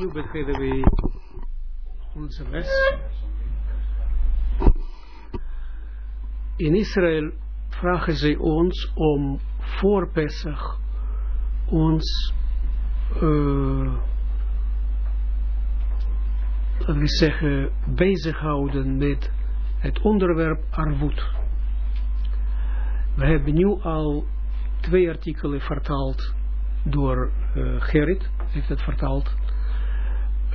Nu beginnen we onze les. In Israël vragen zij ons om voor Pesach ons, uh, laten we zeggen, bezighouden met het onderwerp arvoed. We hebben nu al twee artikelen vertaald door uh, Gerrit, heeft het vertaald.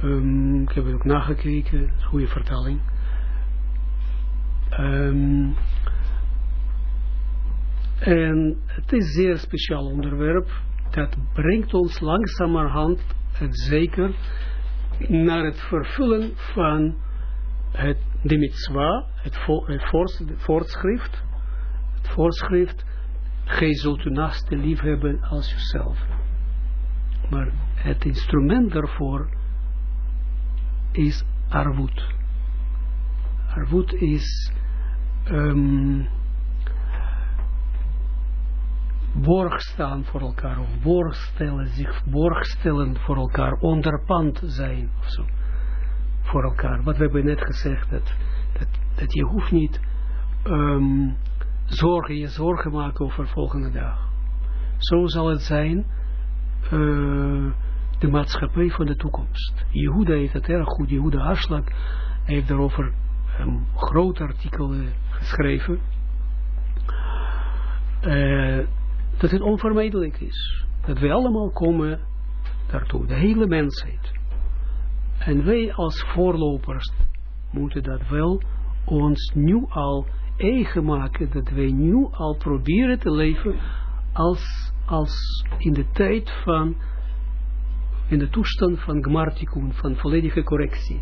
Um, ik heb het ook nagekeken, goede vertaling. Um, en het is een zeer speciaal onderwerp. Dat brengt ons langzamerhand het zeker naar het vervullen van het, de mitzwa, het, vo, het voorschrift. Het voorschrift, gij zult uw naaste lief hebben als jezelf. Maar het instrument daarvoor is arvoed. Arvoed is um, borg staan voor elkaar, of borg stellen, zich borg stellen voor elkaar, onderpand zijn, of zo, voor elkaar. Wat we hebben net gezegd, dat, dat, dat je hoeft niet um, zorgen, je zorgen maken over de volgende dag. Zo zal het zijn, uh, de maatschappij van de toekomst. Jehuda heeft het erg goed, Jehuda Aslak heeft daarover een groot artikel uh, geschreven. Uh, dat het onvermijdelijk is. Dat wij allemaal komen daartoe, de hele mensheid. En wij als voorlopers moeten dat wel ons nu al eigen maken, dat wij nu al proberen te leven als, als in de tijd van, in de toestand van gmartikun, van volledige correctie.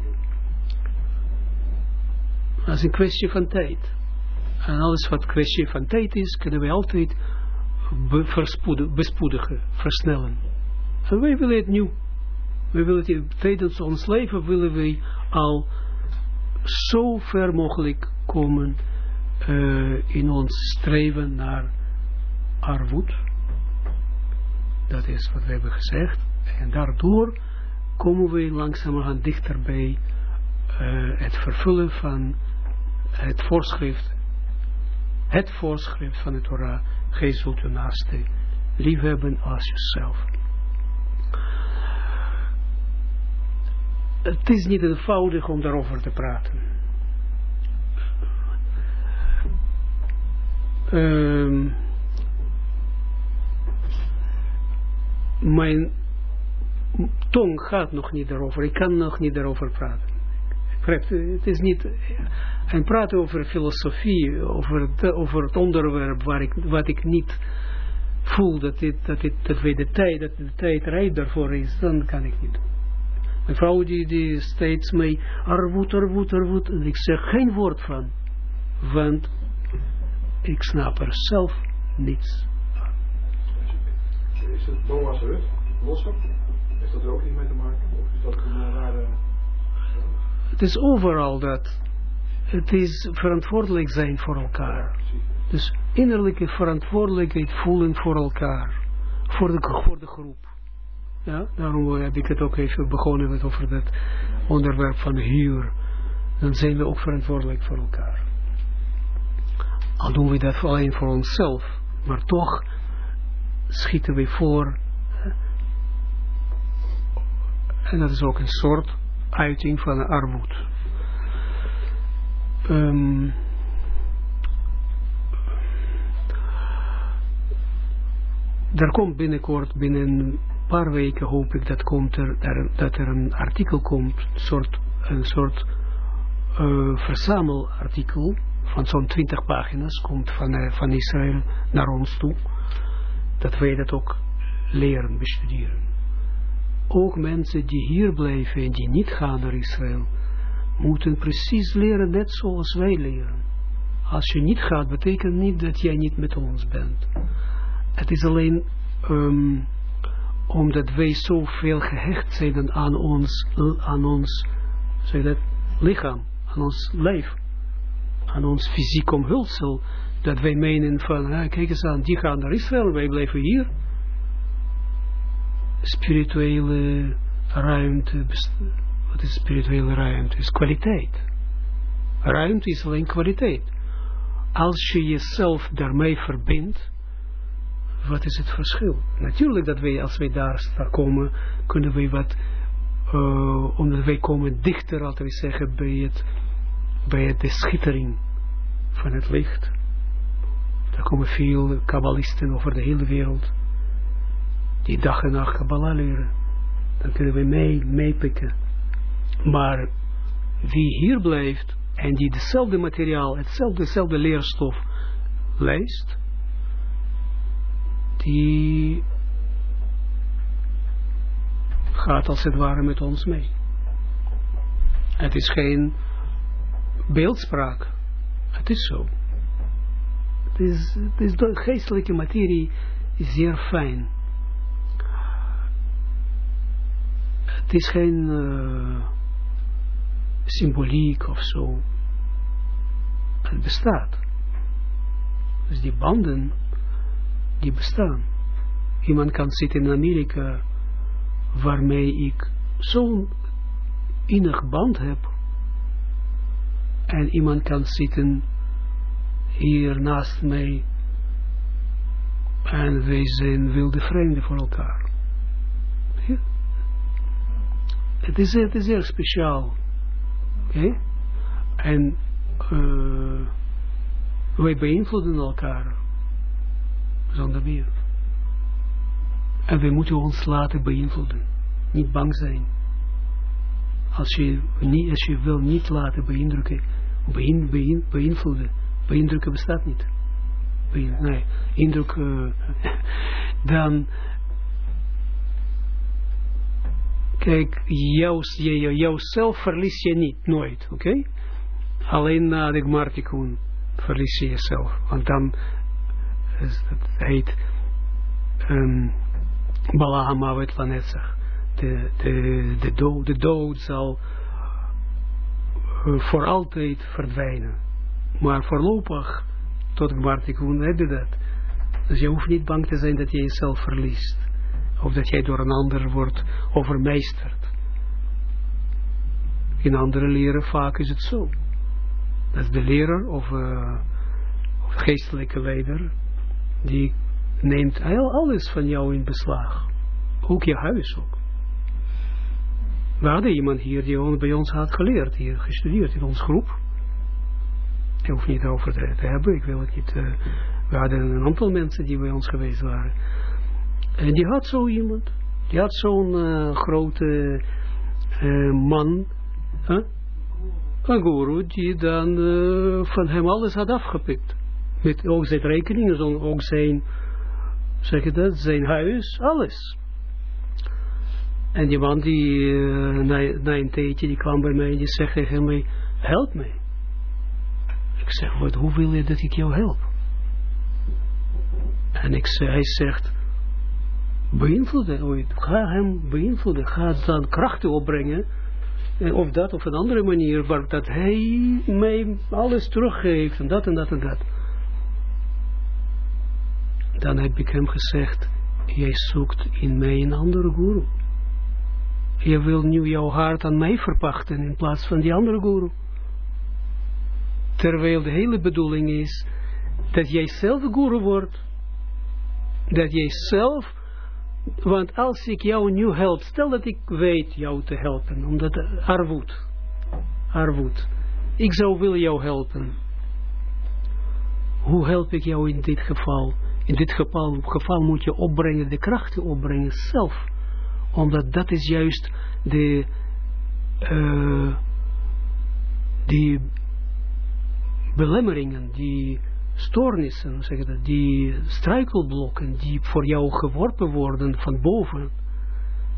Dat is een kwestie van tijd. En alles wat kwestie van tijd is, kunnen we altijd bespoedigen, versnellen. En wij willen het nu. We willen het tijdens ons leven willen wij al zo ver mogelijk komen uh, in ons streven naar armoed. Dat is wat we hebben gezegd. En daardoor komen we langzamerhand dichter bij uh, het vervullen van het voorschrift, het voorschrift van de Torah Gij zult je naaste liefhebben als jezelf. Het is niet eenvoudig om daarover te praten. Um, mijn tong gaat nog niet daarover. Ik kan nog niet daarover praten. Het is niet en praten over filosofie, over het, over het onderwerp waar ik, wat ik niet voel dat, dit, dat, dit, dat we de tijd, dat de tijd rijp daarvoor is, dan kan ik niet. Mijn vrouw die, die steeds mee, arvoet, arvoet, arvoet, en ik zeg geen woord van, want ik snap er zelf niets. Is het Rut, lossen? Heeft dat er ook niet mee te maken? Of is dat een rare... Het is overal dat het is verantwoordelijk zijn voor elkaar. Dus innerlijke verantwoordelijkheid voelen voor elkaar. Voor de, voor de groep. Ja, daarom heb ik het ook even begonnen met over dat onderwerp van huur. Dan zijn we ook verantwoordelijk voor elkaar. Al doen we dat alleen voor onszelf. Maar toch schieten we voor. En dat is ook een soort uiting van armoede. Um, er komt binnenkort, binnen een paar weken hoop ik dat, komt er, dat er een artikel komt, een soort, een soort uh, verzamelartikel van zo'n 20 pagina's, komt van, uh, van Israël naar ons toe, dat wij dat ook leren, bestuderen. Ook mensen die hier blijven en die niet gaan naar Israël, moeten precies leren net zoals wij leren. Als je niet gaat, betekent niet dat jij niet met ons bent. Het is alleen um, omdat wij zoveel gehecht zijn aan ons, aan ons dat, lichaam, aan ons lijf, aan ons fysiek omhulsel, dat wij menen van, ah, kijk eens aan, die gaan naar Israël, wij blijven hier. Spirituele ruimte, wat is spirituele ruimte? Is kwaliteit. Ruimte is alleen kwaliteit. Als je jezelf daarmee verbindt, wat is het verschil? Natuurlijk dat wij, als wij daar komen, kunnen wij wat, uh, omdat wij komen dichter, laten we zeggen, bij, het, bij de schittering van het licht. Daar komen veel kabbalisten over de hele wereld, die dag en nacht Kabbalah leren. Dan kunnen we mee, meepikken. Maar wie hier blijft, en die dezelfde materiaal, hetzelfde, dezelfde leerstof leest, die gaat als het ware met ons mee. Het is geen beeldspraak. Het is zo. Het is, het is de geestelijke materie zeer fijn. Het is geen uh, symboliek of zo. Het bestaat. Dus die banden, die bestaan. Iemand kan zitten in Amerika, waarmee ik zo'n innig band heb. En iemand kan zitten hier naast mij. En wij zijn wilde vreemden voor elkaar. Ja. Het, is, het is erg speciaal. Oké? En uh, wij beïnvloeden elkaar. Zonder meer. En we moeten ons laten beïnvloeden. Niet bang zijn. Als je, niet, als je wil niet laten beïndrukken, beïn, beïn, beïnvloeden. Beïndrukken bestaat niet. Nee, indruk, uh, dan Kijk, jou, jou, jouzelf verlies je niet, nooit, oké? Alleen na de Gmartikun verlies je jezelf. Want dan, het heet, um, Balaham Avet Lanetzach. De, de, de, dood, de dood zal uh, voor altijd verdwijnen. Maar voorlopig, tot Gmartikun heb je dat. Dus je hoeft niet bang te zijn dat je jezelf verliest of dat jij door een ander wordt overmeesterd. In andere leren vaak is het zo. Dat de leraar of, uh, of geestelijke leider, die neemt alles van jou in beslag. Ook je huis ook. We hadden iemand hier die bij ons had geleerd, hier gestudeerd in onze groep. Ik hoef niet over te, hebben, ik wil het niet. Uh, we hadden een aantal mensen die bij ons geweest waren. En die had zo iemand. Die had zo'n uh, grote uh, man. Een guru die dan van hem alles had afgepikt. Met ook zijn rekeningen, ook zijn, zeg je dat, zijn huis, alles. En die man die na, na, een tijdje, die kwam bij mij en die zegt tegen mij, help mij. Ik zeg, wat, hoe wil je dat ik jou help? En ik, hij zegt, beïnvloeden. Ga hem beïnvloeden. Ga dan krachten opbrengen. Of dat op een andere manier. Waar dat hij mij alles teruggeeft. En dat en dat en dat. Dan heb ik hem gezegd. Jij zoekt in mij een andere guru. Je wil nu jouw hart aan mij verpachten. In plaats van die andere guru. Terwijl de hele bedoeling is. Dat jij zelf guru wordt. Dat jij zelf want als ik jou nu help, stel dat ik weet jou te helpen, omdat arvoed, arvoed, ik zou willen jou helpen. Hoe help ik jou in dit geval? In dit geval, moet je opbrengen, de krachten opbrengen zelf. Omdat dat is juist de, uh, die belemmeringen, die stoornissen, zeg dat, die struikelblokken die voor jou geworpen worden van boven,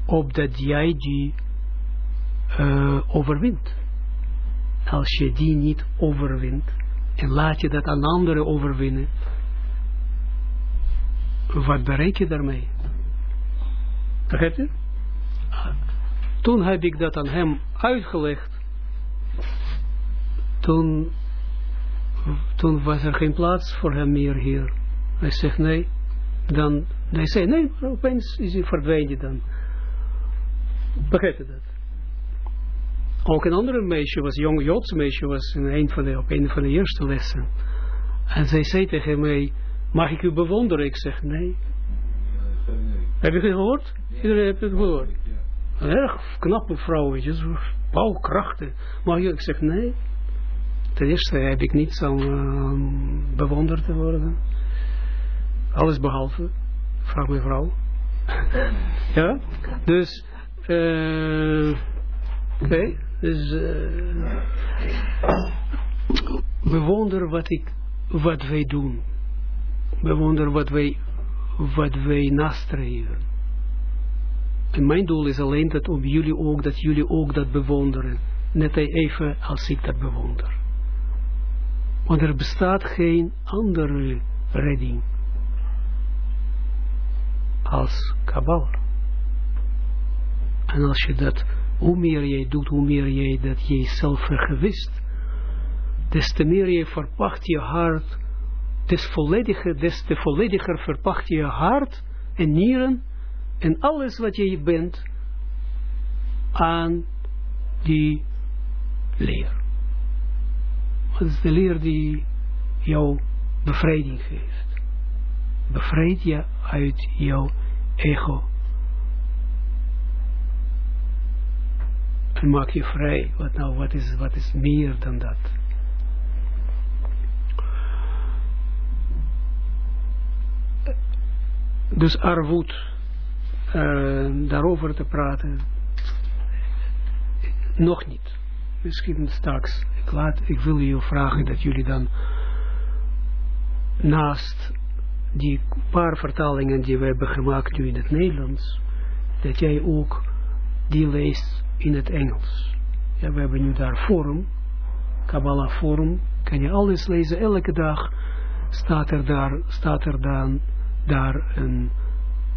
opdat jij die uh, overwint. Als je die niet overwint, en laat je dat aan anderen overwinnen, wat bereik je daarmee? Begrijpt je? Toen heb ik dat aan hem uitgelegd. Toen toen was er geen plaats voor hem meer hier. Hij zegt nee. Dan, hij zei nee, maar opeens is hij verdwenen dan. Begrijp je dat? Ook een andere meisje was, een jong Joods meisje was in een van de, op een van de eerste lessen. En zij zei tegen mij, mag ik u bewonderen? Ik zeg, nee. Heb je het gehoord? Iedereen heeft het gehoord. Een erg knappe vrouw, weet je, bouwkrachten. Mag je? Ik zeg, nee. Ten eerste heb ik niet zo uh, bewonderd te worden. Alles behalve. Vraag mijn vrouw. ja? Dus, uh, oké. Okay. Dus, uh, bewonder wat ik, wat wij doen. Bewonder wat wij, wat wij nastreven. En mijn doel is alleen dat om jullie ook, dat jullie ook dat bewonderen. Net even als ik dat bewonder. Want er bestaat geen andere redding als Kabbalah. En als je dat, hoe meer jij doet, hoe meer jij dat jezelf vergewist, des te meer je verpacht je hart, des, vollediger, des te vollediger verpacht je hart en nieren en alles wat je bent aan die leer. Wat is de leer die jou bevrijding geeft? Bevrijd je uit jouw ego. En maak je vrij. Wat nou, wat is, wat is meer dan dat? Dus arvoed, uh, daarover te praten, nog niet. Misschien straks. Ik, ik wil je vragen dat jullie dan naast die paar vertalingen die we hebben gemaakt nu in het Nederlands, dat jij ook die leest in het Engels. Ja, we hebben nu daar forum, Kabbalah forum, kan je alles lezen, elke dag staat er daar, staat er dan daar een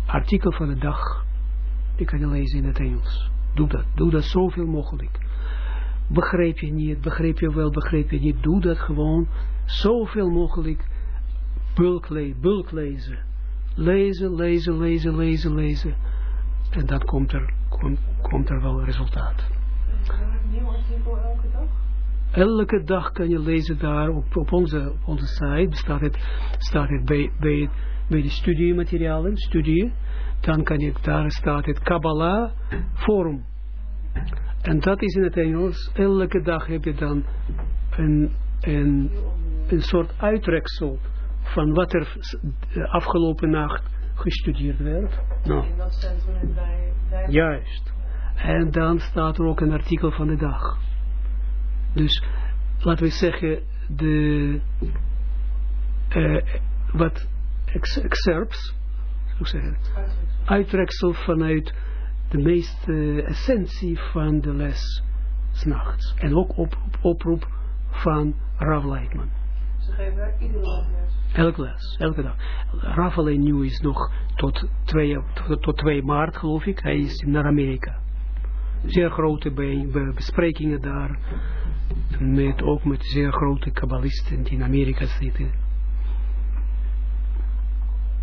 artikel van de dag, die kan je lezen in het Engels. Doe dat, doe dat zoveel mogelijk. Begrijp je niet, begrijp je wel, begrijp je niet, doe dat gewoon zoveel mogelijk bulk, le bulk lezen. Lezen, lezen, lezen, lezen, lezen. En dan komt er, komt, komt er wel resultaat. Elke dag? Elke dag kan je lezen daar op, op, onze, op onze site. Staat het, staat het bij, bij, bij de studiematerialen, studie. Dan kan je, daar staat het Kabbalah Forum. En dat is in het Engels. Elke dag heb je dan een, een, een soort uitreksel van wat er afgelopen nacht gestudeerd werd. Nou. Juist. En dan staat er ook een artikel van de dag. Dus laten we zeggen, de uh, wat ex excerpts, zeggen, uitreksel vanuit de meeste essentie van de les s'nachts. En ook op, oproep van Rav Leitman. Ze geven iedere les. Elke les, elke dag. Rav alleen nu is nog tot 2, tot, tot 2 maart geloof ik. Hij is naar Amerika. Zeer grote be, be, besprekingen daar. Met, ook met zeer grote kabbalisten die in Amerika zitten.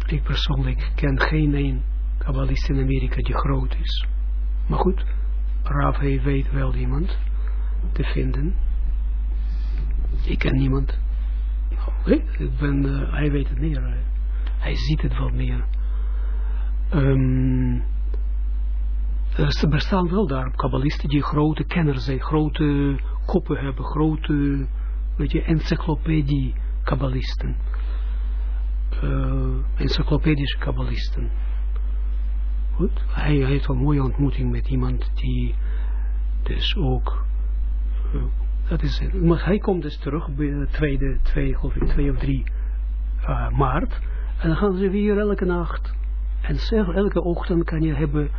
Ik persoonlijk ken geen een kabbalist in Amerika die groot is. Maar goed, Rav weet wel iemand te vinden. Ik ken niemand. Okay, ik ben, uh, hij weet het meer. Hij ziet het wel meer. Um, er bestaan wel daar kabbalisten die grote kenners zijn, grote koppen hebben, grote weet je, encyclopedie kabbalisten. Encyclopedische kabbalisten. Goed. Hij, heeft een mooie ontmoeting met iemand die dus ook uh, dat is. Maar hij komt dus terug bij de tweede, twee, ik, twee of drie uh, maart. En dan gaan ze weer elke nacht. En zeg, elke ochtend kan je hebben,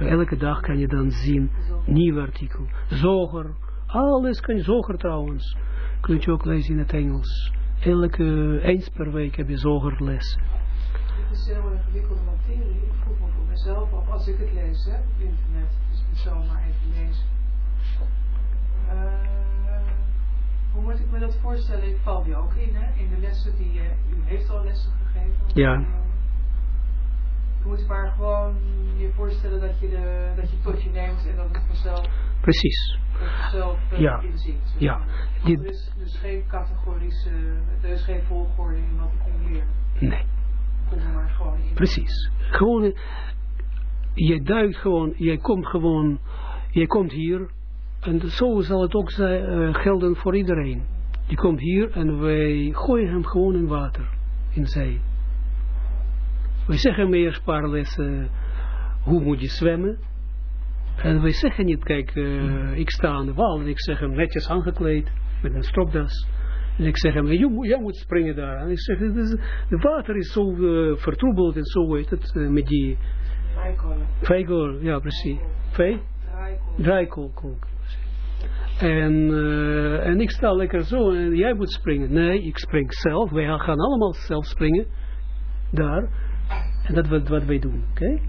uh, elke dag kan je dan zien, nieuw artikel. Zoger, alles kan je, zoger trouwens. Kun je ook lezen in het Engels. Elke, eens per week heb je zogerles. Het is een heel ingewikkelde materie. Ik vroeg me mezelf af, als ik het lees hè, op internet, dus ik zomaar even lezen. Uh, hoe moet ik me dat voorstellen? Ik val je ook in, hè? In de lessen die uh, u heeft al lessen gegeven. Ja. Je moet maar gewoon je voorstellen dat je, de, dat je het tot je neemt en dat het vanzelf, Precies. uh, Ja. inziet. Ja. maar. Dit- Er is dus geen categorische, er is geen volgorde in wat ik kom leren. Nee. Kom maar gewoon in. Precies. Gewoon, eh, je duikt gewoon, je komt gewoon, je komt hier, en zo zal het ook eh, gelden voor iedereen. Die komt hier en wij gooien hem gewoon in water, in zee. We zeggen hem eerst paar lessen, hoe moet je zwemmen. En wij zeggen niet, kijk, eh, ik sta aan de wal en ik zeg hem netjes aangekleed, met een stropdas. En ik zeg hem, "Je moet- jij moet springen daar. En ik zeg, het water is zo eh, vertroebeld en zo weet het, met die Veekool, ja precies. Draaikollen. Draaikolk. En, eh, en ik sta lekker zo en jij moet springen. Nee, ik spring zelf. Wij gaan allemaal zelf springen. Daar. En dat wat, wat wij doen. Oké?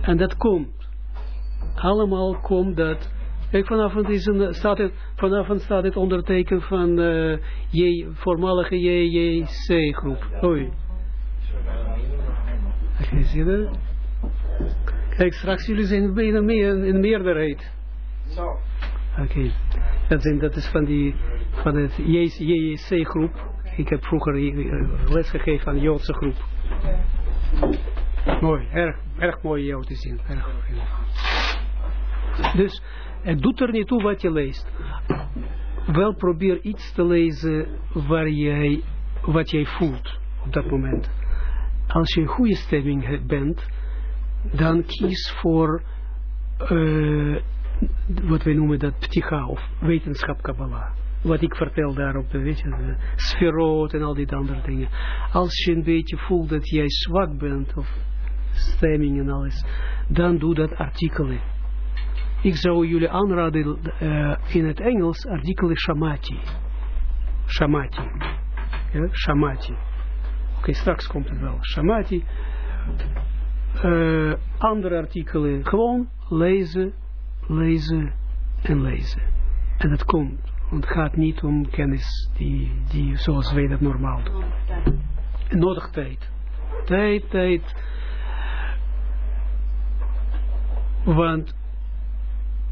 En dat komt. Allemaal komt dat. Kijk, vanavond, is een, staat het, vanavond staat het onderteken van eh J, voormalige JJC-groep. Oei. Zie je dat? Kijk, straks jullie zijn bijna meer, in meerderheid. Zo. Oké, dat, zijn- dat is van, die, van het JJC-groep. Ik heb vroeger eh, les gegeven aan de Joodse groep. Mooi, erg, erg mooi jou te zien. Erg. Dus het doet er niet toe wat je leest. Wel probeer iets te lezen waar jij, wat jij voelt op dat moment. Als je in goede stemming bent, dan kies voor eh, wat wij noemen dat pticha of wetenschap Kabbalah. Wat ik vertel daarop, weet je, de sferoot en al die andere dingen. Als je een beetje voelt dat jij zwak bent, of stemming en alles, dan doe dat artikelen. Ik zou jullie aanraden eh, in het Engels artikelen shamati. Shamati. Ja, shamati. Oké, straks komt het wel. Shamati. Eh, andere artikelen, gewoon lezen, lezen en lezen. En dat komt. Want het gaat niet om kennis die, die zoals wij dat normaal doen. Nodig tijd. Tijd, tijd. Want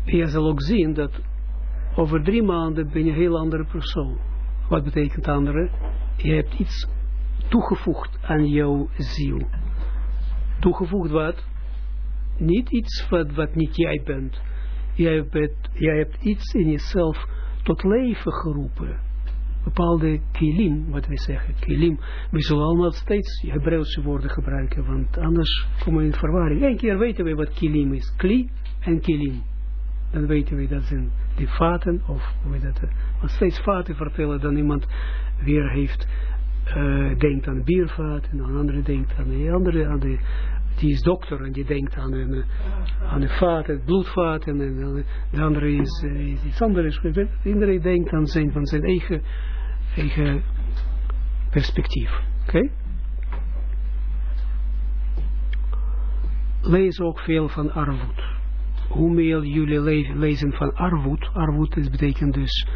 je zal ook zien dat over drie maanden ben je een heel andere persoon. Wat betekent andere? Je hebt iets toegevoegd aan jouw ziel. Toegevoegd wat? Niet iets wat, wat niet jij bent. Jij, bent. jij hebt iets in jezelf tot leven geroepen. Bepaalde kilim, wat we zeggen, kilim. We zullen allemaal steeds Hebreeuwse woorden gebruiken, want anders komen we in verwarring. Eén keer weten we wat kilim is. Kli en kilim. Dan weten we dat zijn die vaten, of hoe dat, eh, want steeds vaten vertellen dan iemand weer heeft, eh, denkt aan biervaat, en een andere denkt aan de andere, aan de, die is dokter en die denkt aan een, eh, aan de vaten, bloedvaten, en dan de andere is, eh, is iets anders. Iedereen denkt aan zijn, van zijn eigen, eigen perspectief. Oké? Lees ook veel van armoed hoe meer jullie le lezen van armoed, armoed is betekent dus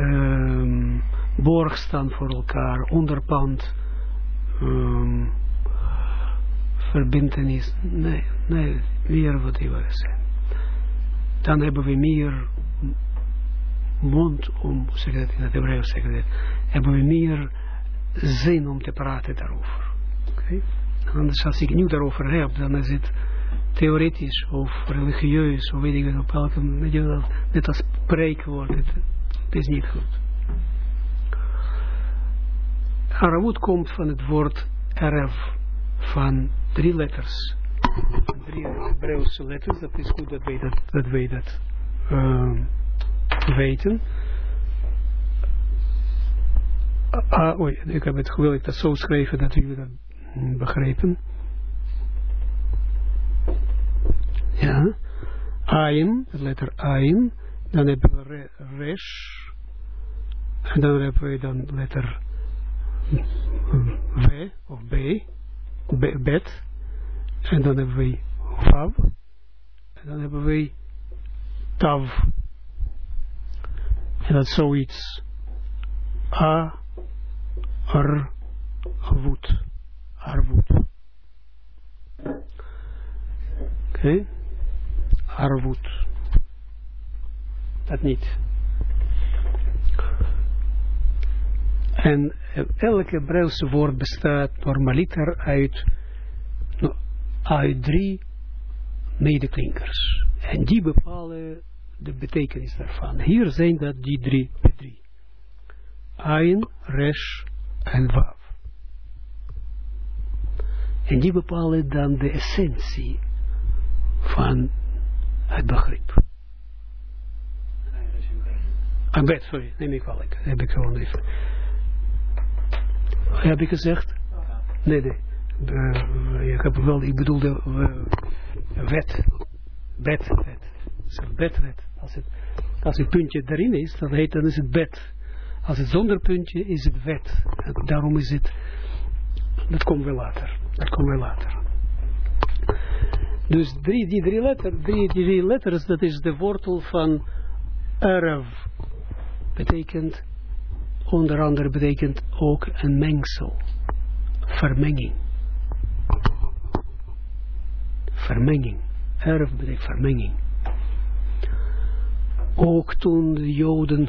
um, borg staan voor elkaar, onderpand, um, verbindenis, nee, nee, meer wat die willen zijn. Dan hebben we meer mond om, zeg dat in het Hebreeuws zeggen dat, hebben we meer zin om te praten daarover. Okay? Anders als ik nu daarover heb, dan is het theoretisch of religieus, of weet ik niet op welke net als spreekwoord, het, het is niet goed. Aravut komt van het woord erf van drie letters. Drie Hebreeuwse letters, dat is goed dat wij dat, dat, uh, weten. Ah, oei, ik heb het wil ik dat zo schrijven dat jullie dat begrepen. Ja. Ayin, de letter Ayin. Dan hebben we re, Resh. En dan hebben we dan letter W of B. B bet. En dan hebben we Vav. En dan hebben we Tav. En dat is zoiets. A. R. Woed. Arwoed. Oké. Arvoed. Dat niet. En elke Hebreeuwse woord bestaat normaliter uit, uit drie medeklinkers. En die bepalen de betekenis daarvan. Hier zijn dat die drie. drie. Ayin, Resh en Wav. En die bepalen dan de essentie van het begrip. Een bed, sorry, neem ik wel. Heb ik gewoon even. Heb ik gezegd? Nee, nee. Uh, ik, heb wel, ik bedoelde uh, wet. Bed, wet. Bed, wet. Als het, als het puntje erin is, dan, heet, dan is het bed. Als het zonder puntje is het wet. En daarom is het, dat komt wel later. Dat komt wel later. Dus drie, die drie, letter, die drie letters, dat is de wortel van erf. Betekent, onder andere betekent ook een mengsel. Vermenging. Vermenging. Erf betekent vermenging. Ook toen de Joden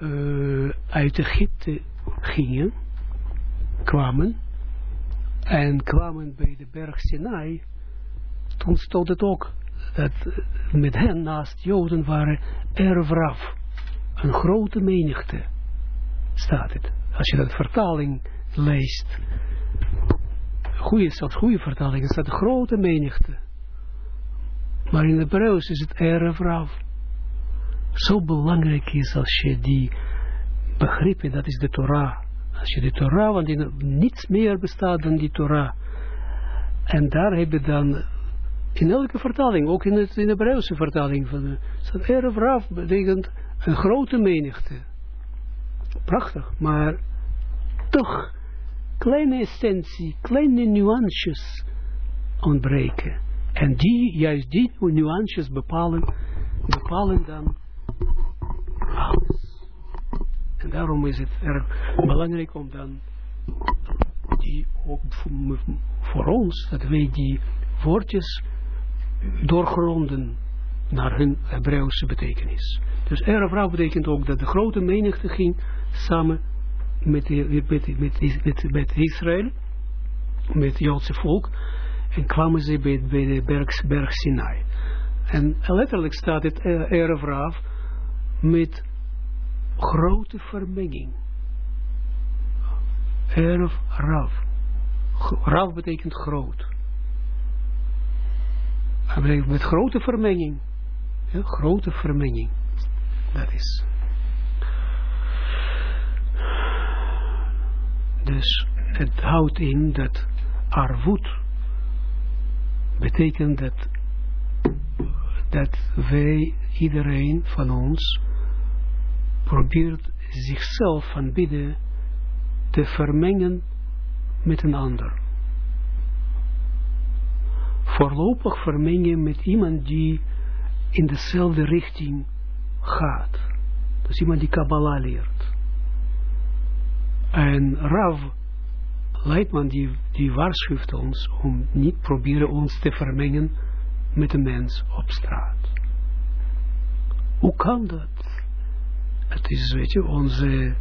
uh, uit Egypte gingen, kwamen, en kwamen bij de berg Sinai, toen stond het ook dat met hen naast Joden waren erfraf. Een grote menigte staat het. Als je dat vertaling leest, goede, zelfs goede vertaling, staat een grote menigte. Maar in de Hebreeuws is het erfraf. Zo belangrijk is als je die begrippen, dat is de Torah. Als je de Torah, want in, niets meer bestaat dan die Torah. En daar heb je dan in elke vertaling, ook in, het, in de Hebreeuwse vertaling, van, staat erf raf betekent een grote menigte. Prachtig, maar toch kleine essentie, kleine nuances ontbreken. En die, juist die nuances bepalen, bepalen dan alles. En daarom is het erg belangrijk om dan die ook voor ons, dat wij die woordjes doorgronden naar hun Hebreeuwse betekenis. Dus erfrouw betekent ook dat de grote menigte ging samen met, met, met, met, Israël, met het Joodse volk, en kwamen ze bij, bij de berg, berg Sinai. En letterlijk staat het erfraaf met grote vermenging. Erf, raf. Raf betekent groot. Met grote vermenging. Grote vermenging. Dat is. Dus het houdt in dat arvoed betekent dat, dat wij, iedereen van ons, probeert zichzelf van binnen te vermengen met een ander. Voorlopig vermengen met iemand die in dezelfde richting gaat. Dus iemand die Kabbalah leert. En Rav Leitman die, die waarschuwt ons om niet proberen ons te vermengen met de mens op straat. Hoe kan dat? Het is, weet je, onze,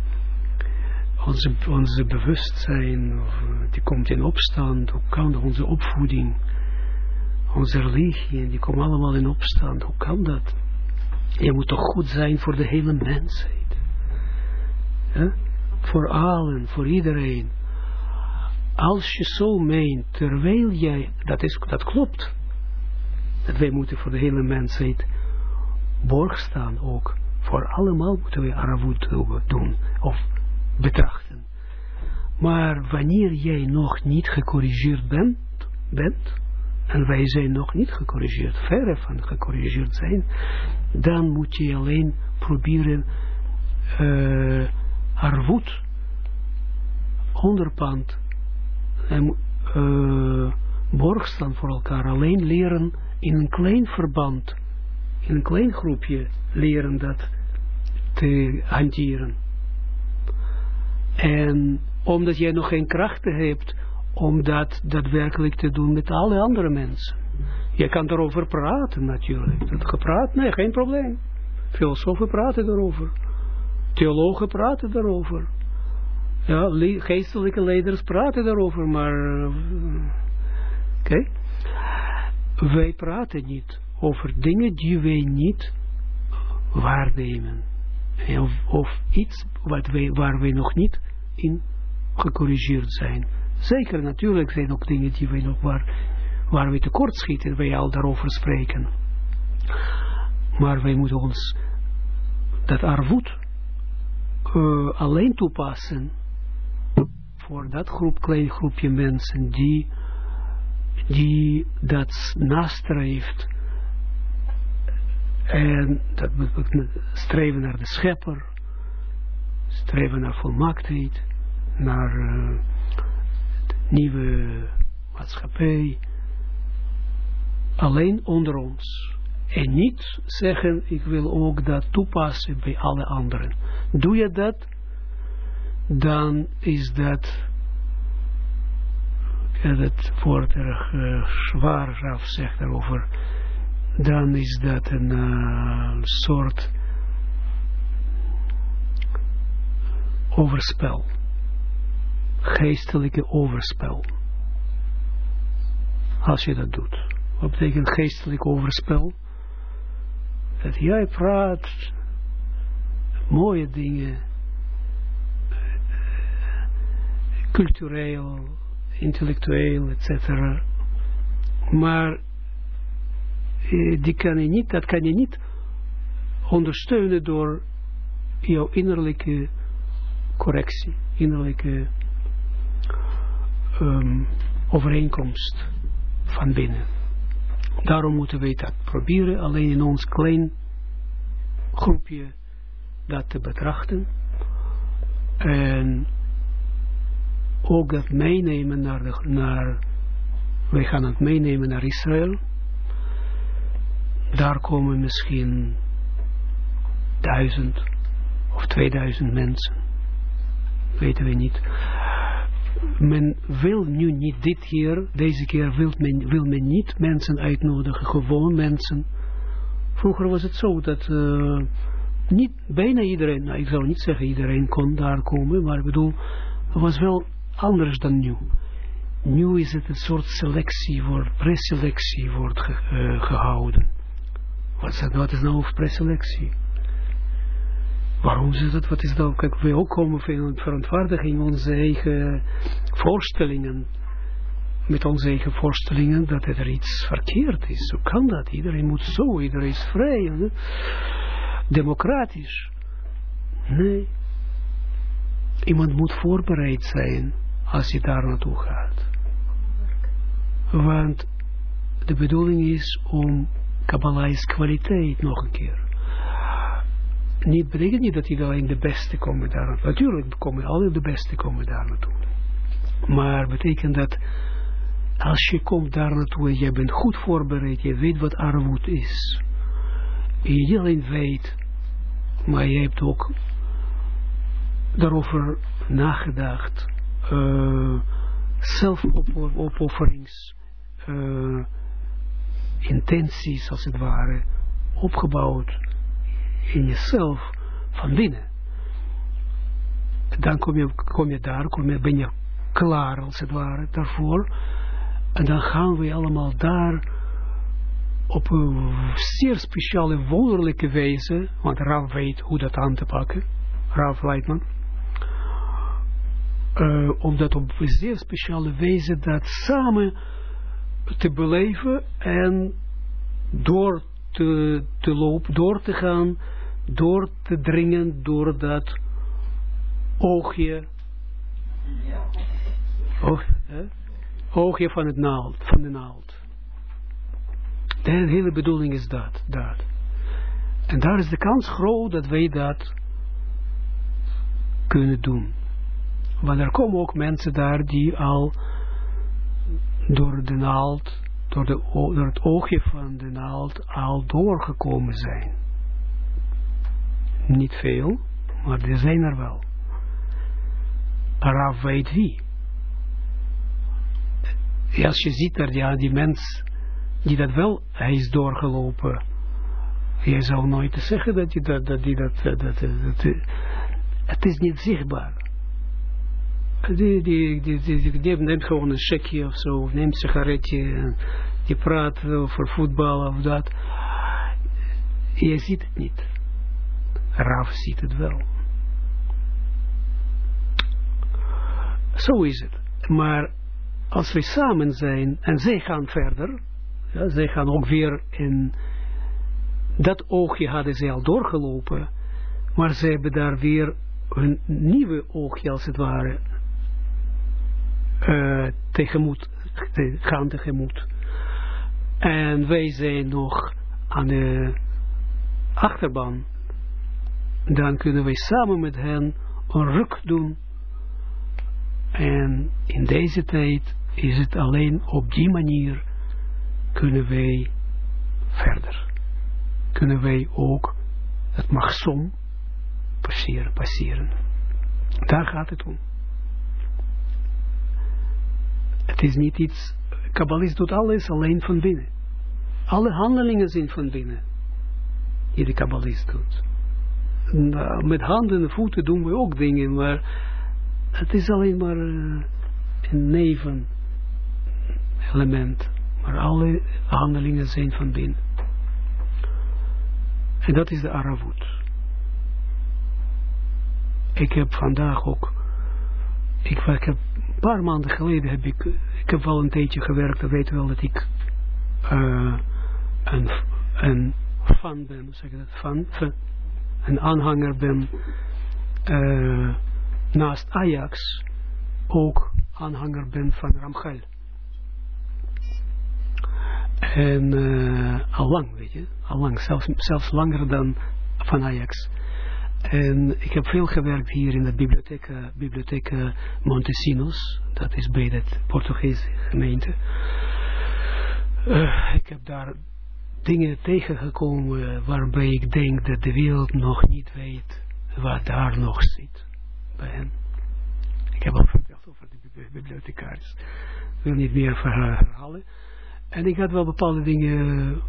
onze, onze bewustzijn, die komt in opstand. Hoe kan onze opvoeding, onze religie, die komen allemaal in opstand. Hoe kan dat? Je moet toch goed zijn voor de hele mensheid. Ja? Voor allen, voor iedereen. Als je zo meent, terwijl jij, dat, is, dat klopt, dat wij moeten voor de hele mensheid borg staan ook. Voor allemaal moeten we Aravut doen, of betrachten. Maar wanneer jij nog niet gecorrigeerd bent, bent en wij zijn nog niet gecorrigeerd, verre van gecorrigeerd zijn, dan moet je alleen proberen uh, Arvoet onderpand en uh, borg staan voor elkaar, alleen leren in een klein verband, in een klein groepje leren dat te hanteren. En omdat jij nog geen krachten hebt om dat daadwerkelijk te doen met alle andere mensen. Je kan erover praten natuurlijk. Dat gepraat, nee, geen probleem. Filosofen praten erover. Theologen praten erover. Ja, geestelijke leiders praten erover, maar... Oké? Wij praten niet over dingen die wij niet waarnemen. Of, iets wat wij, waar wij nog niet in gecorrigeerd zijn. Zeker, natuurlijk zijn ook dingen die wij nog waar, waar we tekort schieten, wij al daarover spreken. Maar wij moeten ons dat arvoed uh, alleen toepassen voor dat groep, klein groepje mensen die, die dat nastreeft en dat streven naar de schepper, streven naar volmaaktheid, naar uh, nieuwe maatschappij, alleen onder ons. En niet zeggen, ik wil ook dat toepassen bij alle anderen. Doe je dat, dan is dat, ja, dat woord erg uh, zwaar, Raf zegt daarover, dan is dat een uh, soort overspel. Geestelijke overspel. Als je dat doet. Wat betekent geestelijk overspel? Dat jij praat mooie dingen, cultureel, intellectueel, etc. Maar eh, die kan je niet, dat kan je niet ondersteunen door jouw innerlijke correctie, innerlijke um, overeenkomst van binnen. Daarom moeten wij dat proberen, alleen in ons klein groepje dat te betrachten. En ook dat meenemen naar, de, naar wij gaan het meenemen naar Israël. Daar komen misschien duizend of tweeduizend mensen. Weten we niet. Men wil nu niet dit keer, deze keer wil men, wil men niet mensen uitnodigen, gewoon mensen. Vroeger was het zo dat uh, niet bijna iedereen, nou ik zou niet zeggen iedereen kon daar komen, maar ik bedoel, het was wel anders dan nu. Nu is het een soort selectie, wordt, preselectie wordt ge, uh, gehouden. Wat is, dat, wat is nou preselectie? Waarom is dat? Wat is dat? Kijk, wij ook komen van verontwaardiging onze eigen voorstellingen. Met onze eigen voorstellingen dat er iets verkeerd is. Hoe kan dat? Iedereen moet zo, iedereen is vrij. Hè? Democratisch. Nee. Iemand moet voorbereid zijn als je daar naartoe gaat. Want de bedoeling is om Kabbalah's kwaliteit nog een keer niet betekent niet dat iedereen de beste komen daar. Natuurlijk komen alle de beste komen daar naartoe. Maar betekent dat als je komt daar naartoe en je bent goed voorbereid, je weet wat armoede is. En je niet alleen weet, maar je hebt ook daarover nagedacht. Uh, intenties als het ware opgebouwd in jezelf van binnen. Dan kom je, daar, kom je, ben je klaar als het ware daarvoor. En dan gaan we allemaal daar op een zeer speciale, wonderlijke wijze, want Rav weet hoe dat aan te pakken, Rav Leitman, uh, om dat op een zeer speciale wijze dat samen te beleven en door te, te lopen, door te gaan, door te dringen door dat oogje, oog, oogje van, het naald, van de naald. De hele bedoeling is dat, dat. En daar is de kans groot dat wij dat kunnen doen. Want er komen ook mensen daar die al door de naald door, de, door het oogje van de naald al doorgekomen zijn. Niet veel, maar er zijn er wel. Araf weet wie. als je ziet ja, die mens die dat wel, hij is doorgelopen. Je zou nooit zeggen dat die dat, dat, die dat, dat, het is niet zichtbaar. Die, die, die, die, die, neemt gewoon een checkje of zo, neemt een sigaretje, die praat over voetbal of dat. Je ziet het niet. Raf ziet het wel. Zo is het. Maar als we samen zijn en zij gaan verder, ja, zij gaan ook weer in dat oogje hadden zij al doorgelopen, maar ze hebben daar weer een nieuwe oogje als het ware uh, tegemoet, te, gaan tegemoet. En wij zijn nog aan de achterban. Dan kunnen wij samen met hen een ruk doen. En in deze tijd is het alleen op die manier kunnen wij verder. Kunnen wij ook het magsom passeren, passeren. Daar gaat het om. Het is niet iets, Kabbalist doet alles alleen van binnen. Alle handelingen zijn van binnen. Die de Kabbalist doet. Nou, met handen en voeten doen we ook dingen, maar het is alleen maar uh, een neven element. Maar alle handelingen zijn van binnen. En dat is de Aravut. Ik heb vandaag ook, ik, ik heb een paar maanden geleden heb ik, ik heb wel een tijdje gewerkt, dan weet wel dat ik uh, een, een fan ben, zeg je dat, fan, een aanhanger ben, uh, naast Ajax, ook aanhanger ben van Ramchal. En uh, al lang, weet je, al lang, zelfs, zelfs langer dan van Ajax. En ik heb veel gewerkt hier in de bibliotheek, uh, bibliotheek Montesinos. Dat is bij de Portugese gemeente. Ik heb daar dingen tegengekomen waarbij ik denk dat de wereld nog niet weet wat daar nog zit bij hen. Ik heb al verteld over de bibliothecaris. Ik wil niet meer herhalen. En ik had wel bepaalde dingen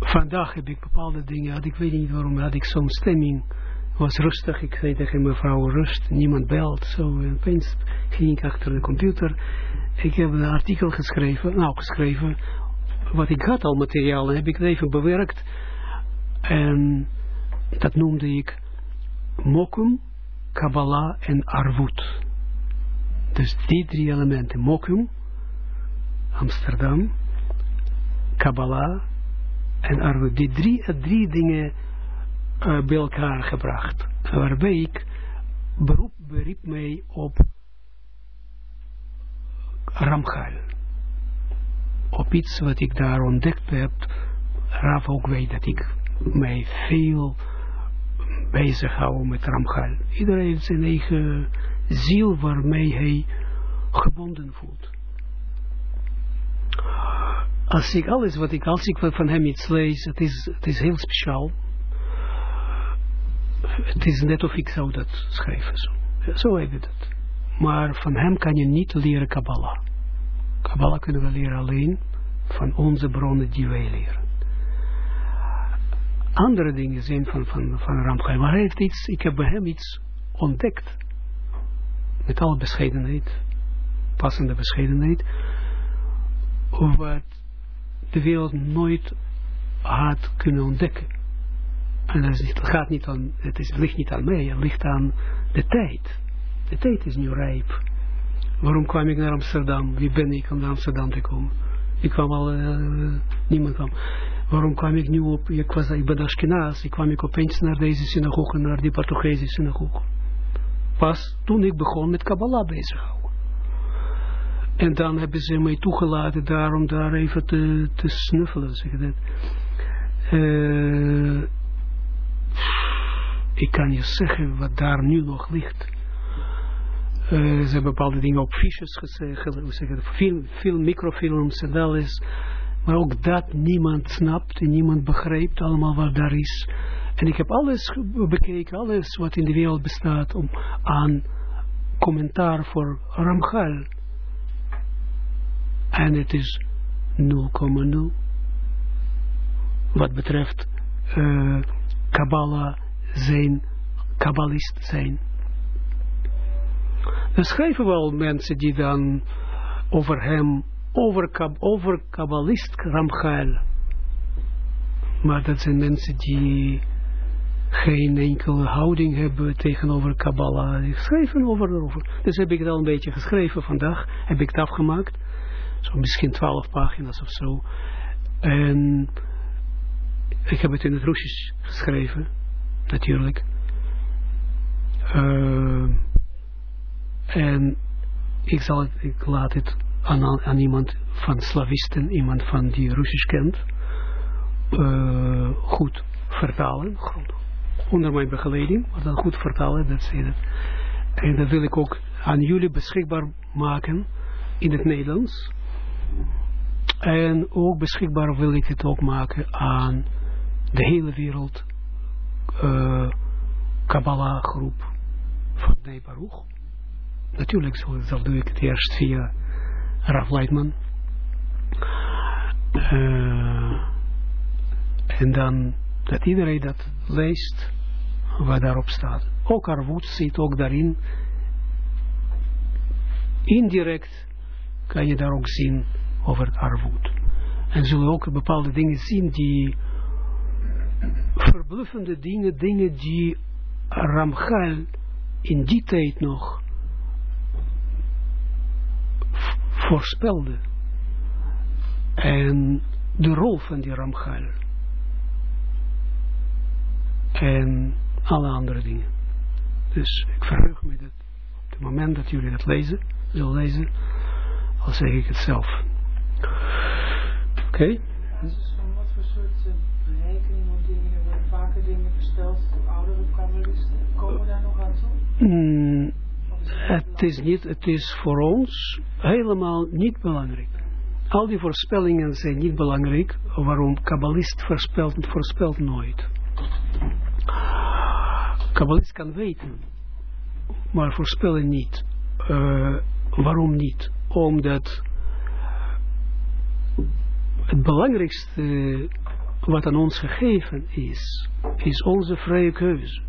vandaag heb ik bepaalde dingen, had ik weet niet waarom, had ik zo'n stemming, was rustig, ik zei tegen mevrouw rust, niemand belt, zo, en opeens ging ik achter de computer, ik heb een artikel geschreven, nou geschreven, wat ik had al materiaal, heb ik even bewerkt, en dat noemde ik Mokum, Kabbalah en Arvut. Dus die drie elementen, Mokum, Amsterdam, Kabbalah en er die drie, drie dingen uh, bij elkaar gebracht. Waarbij ik beroep, beriep mij op Ramchal. Op iets wat ik daar ontdekt heb. Raf ook weet dat ik mij veel bezig hou met Ramchal. Iedereen heeft zijn eigen ziel waarmee hij gebonden voelt als ik alles wat ik, als ik van hem iets lees, het is, het is heel speciaal. Het is net of ik zou dat schrijven. Zo, zo heb ik het. Maar van hem kan je niet leren Kabbalah. Kabbalah kunnen we leren alleen van onze bronnen die wij leren. Andere dingen zijn van, van, van Ramchai. Maar hij heeft iets, ik heb bij hem iets ontdekt. Met alle bescheidenheid. Passende bescheidenheid. Wat de wereld nooit had kunnen ontdekken. En dat het gaat niet aan, het, is, ligt niet aan mij, het ligt aan de tijd. De tijd is nu rijp. Waarom kwam ik naar Amsterdam? Wie ben ik om naar Amsterdam te komen? Ik kwam al, uh, niemand kwam. Waarom kwam ik nu op, ik, was, ik ben Ashkenaz, ik kwam ik opeens naar deze synagoge, naar die Portugese synagoge. Pas toen ik begon met Kabbalah bezig en dan hebben ze mij toegelaten daarom daar even te, te snuffelen, zeg dat. Uh, ik kan je zeggen wat daar nu nog ligt. Uh, ze hebben bepaalde dingen op fiches gezegd, film, film, microfilms en alles. Maar ook dat niemand snapt en niemand begrijpt allemaal wat daar is. En ik heb alles bekeken, alles wat in de wereld bestaat om aan commentaar voor Ramchal en het is 0,0. Wat betreft uh, Kabbalah zijn, Kabbalist zijn. Er schrijven wel mensen die dan over hem, over, over Kabbalist Ramchal. Maar dat zijn mensen die geen enkele houding hebben tegenover Kabbalah. Die schrijven over, over. Dus heb ik het al een beetje geschreven vandaag. Heb ik het afgemaakt. Zo misschien twaalf pagina's of zo. En ik heb het in het Russisch geschreven. Natuurlijk. Uh, en ik, zal het, ik laat het aan, aan iemand van Slavisten, iemand van die Russisch kent, uh, goed vertalen. Onder mijn begeleiding, maar dan goed vertalen, dat zei dat. En dat wil ik ook aan jullie beschikbaar maken in het Nederlands. En ook beschikbaar wil ik het ook maken aan de hele wereld uh, Kabbalah groep van Baruch. Natuurlijk zo, zal doe ik het eerst via Raf Leitman. Uh, en dan dat iedereen dat leest wat daarop staat. Ook Arvoet zit ook daarin. Indirect kan je daar ook zien over het Arvoet. En zullen ook bepaalde dingen zien die verbluffende dingen, dingen die Ramchal in die tijd nog voorspelde. En de rol van die Ramchal. En alle andere dingen. Dus ik verheug me dat op het moment dat jullie dat lezen, zullen lezen, al zeg ik het zelf. Oké? Okay? Dus van wat voor soort berekeningen of dingen worden vaker dingen gesteld door oudere kabbalisten? Komen we daar nog aan toe? Het is niet, het is voor ons helemaal niet belangrijk. Al die voorspellingen zijn niet belangrijk. Waarom? Kabbalist voorspelt, voorspelt nooit. Kabbalist kan weten, maar voorspellen niet. Uh, waarom niet? Omdat het belangrijkste wat aan ons gegeven is, is onze vrije keuze.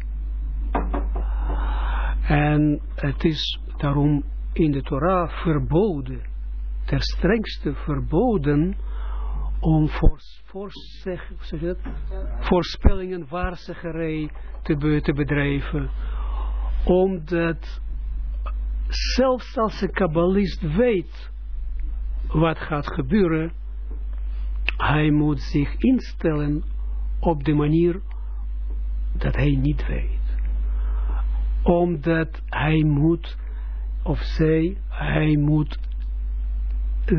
En het is daarom in de Torah verboden, ter strengste verboden, om voorspellingen, waarzeggerij te, be, te bedrijven. Omdat zelfs als een kabbalist weet wat gaat gebeuren, hij moet zich instellen op de manier dat hij niet weet. Omdat hij moet, of zij, hij moet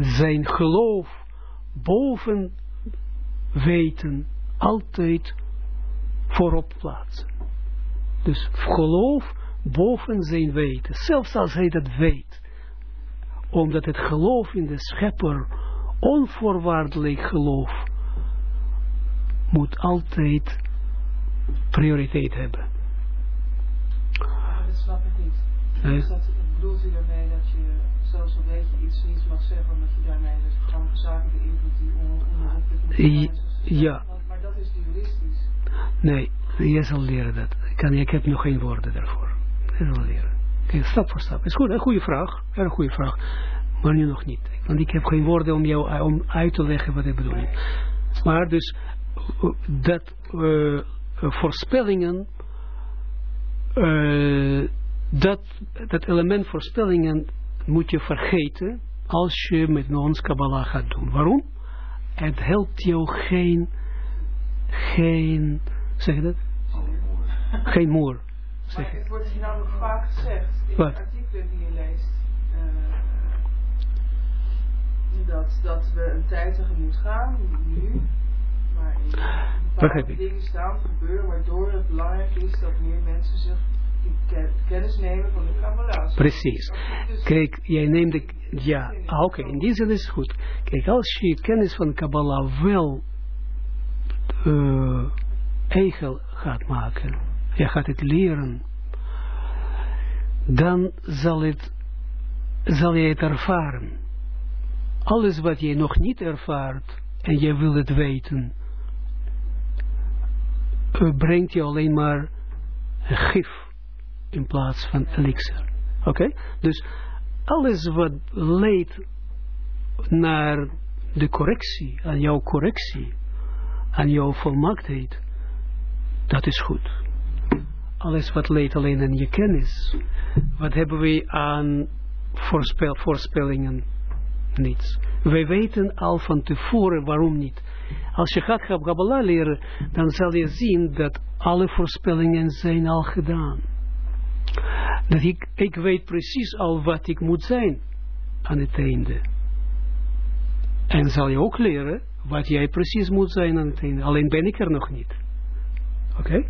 zijn geloof boven weten altijd voorop plaatsen. Dus geloof boven zijn weten. Zelfs als hij dat weet. Omdat het geloof in de schepper, onvoorwaardelijk geloof, moet altijd prioriteit hebben. dat snap ik niet. Nee. Dus dat, bedoelt u daarmee dat je zelfs al weet je iets niet mag zeggen, omdat je daarmee dus gewoon zaken beïnvloedt die onopmerkelijk Ja. Maar dat is dualistisch. Nee, jij zal leren dat. Ik, kan, ik heb nog geen woorden daarvoor. Ik zal leren. Kijk, stap voor stap. Is goed, een goede vraag. Een goede vraag. Maar nu nog niet. Want ik heb geen woorden om jou om uit te leggen wat ik bedoel. Maar dus, dat uh, voorspellingen, uh, dat, dat element voorspellingen moet je vergeten als je met ons Kabbalah gaat doen. Waarom? Het helpt jou geen, geen, zeg je dat? Geen moer. Maar het wordt hier namelijk vaak gezegd in Wat? de artikelen die je leest. Uh, dat, dat we een tijd tegemoet gaan, nu, maar in bepaalde dingen staan gebeuren waardoor het belangrijk is dat meer mensen zich kennis nemen van de Kabbalah. Precies. Dus Kijk, jij neemt de... Ja, ah, oké, okay. in die zin is het goed. Kijk, als je kennis van Kabbalah wel uh, eigen gaat maken, je gaat het leren, dan zal, het, zal je het ervaren. alles wat je nog niet ervaart en je wil het weten, uh, brengt je alleen maar gif in plaats van elixir. Oké? Dus alles wat leidt naar de correctie, aan jouw correctie, aan jouw volmaaktheid, dat is goed. Alles wat leidt alleen aan je kennis, wat hebben we aan voorspel, voorspellingen? Niets. Wij weten al van tevoren waarom niet. Als je gaat Kabbalah leren, dan zal je zien dat alle voorspellingen zijn al gedaan. Dat ik, ik weet precies al wat ik moet zijn aan het einde. En zal je ook leren wat jij precies moet zijn aan het einde. Alleen ben ik er nog niet. Oké?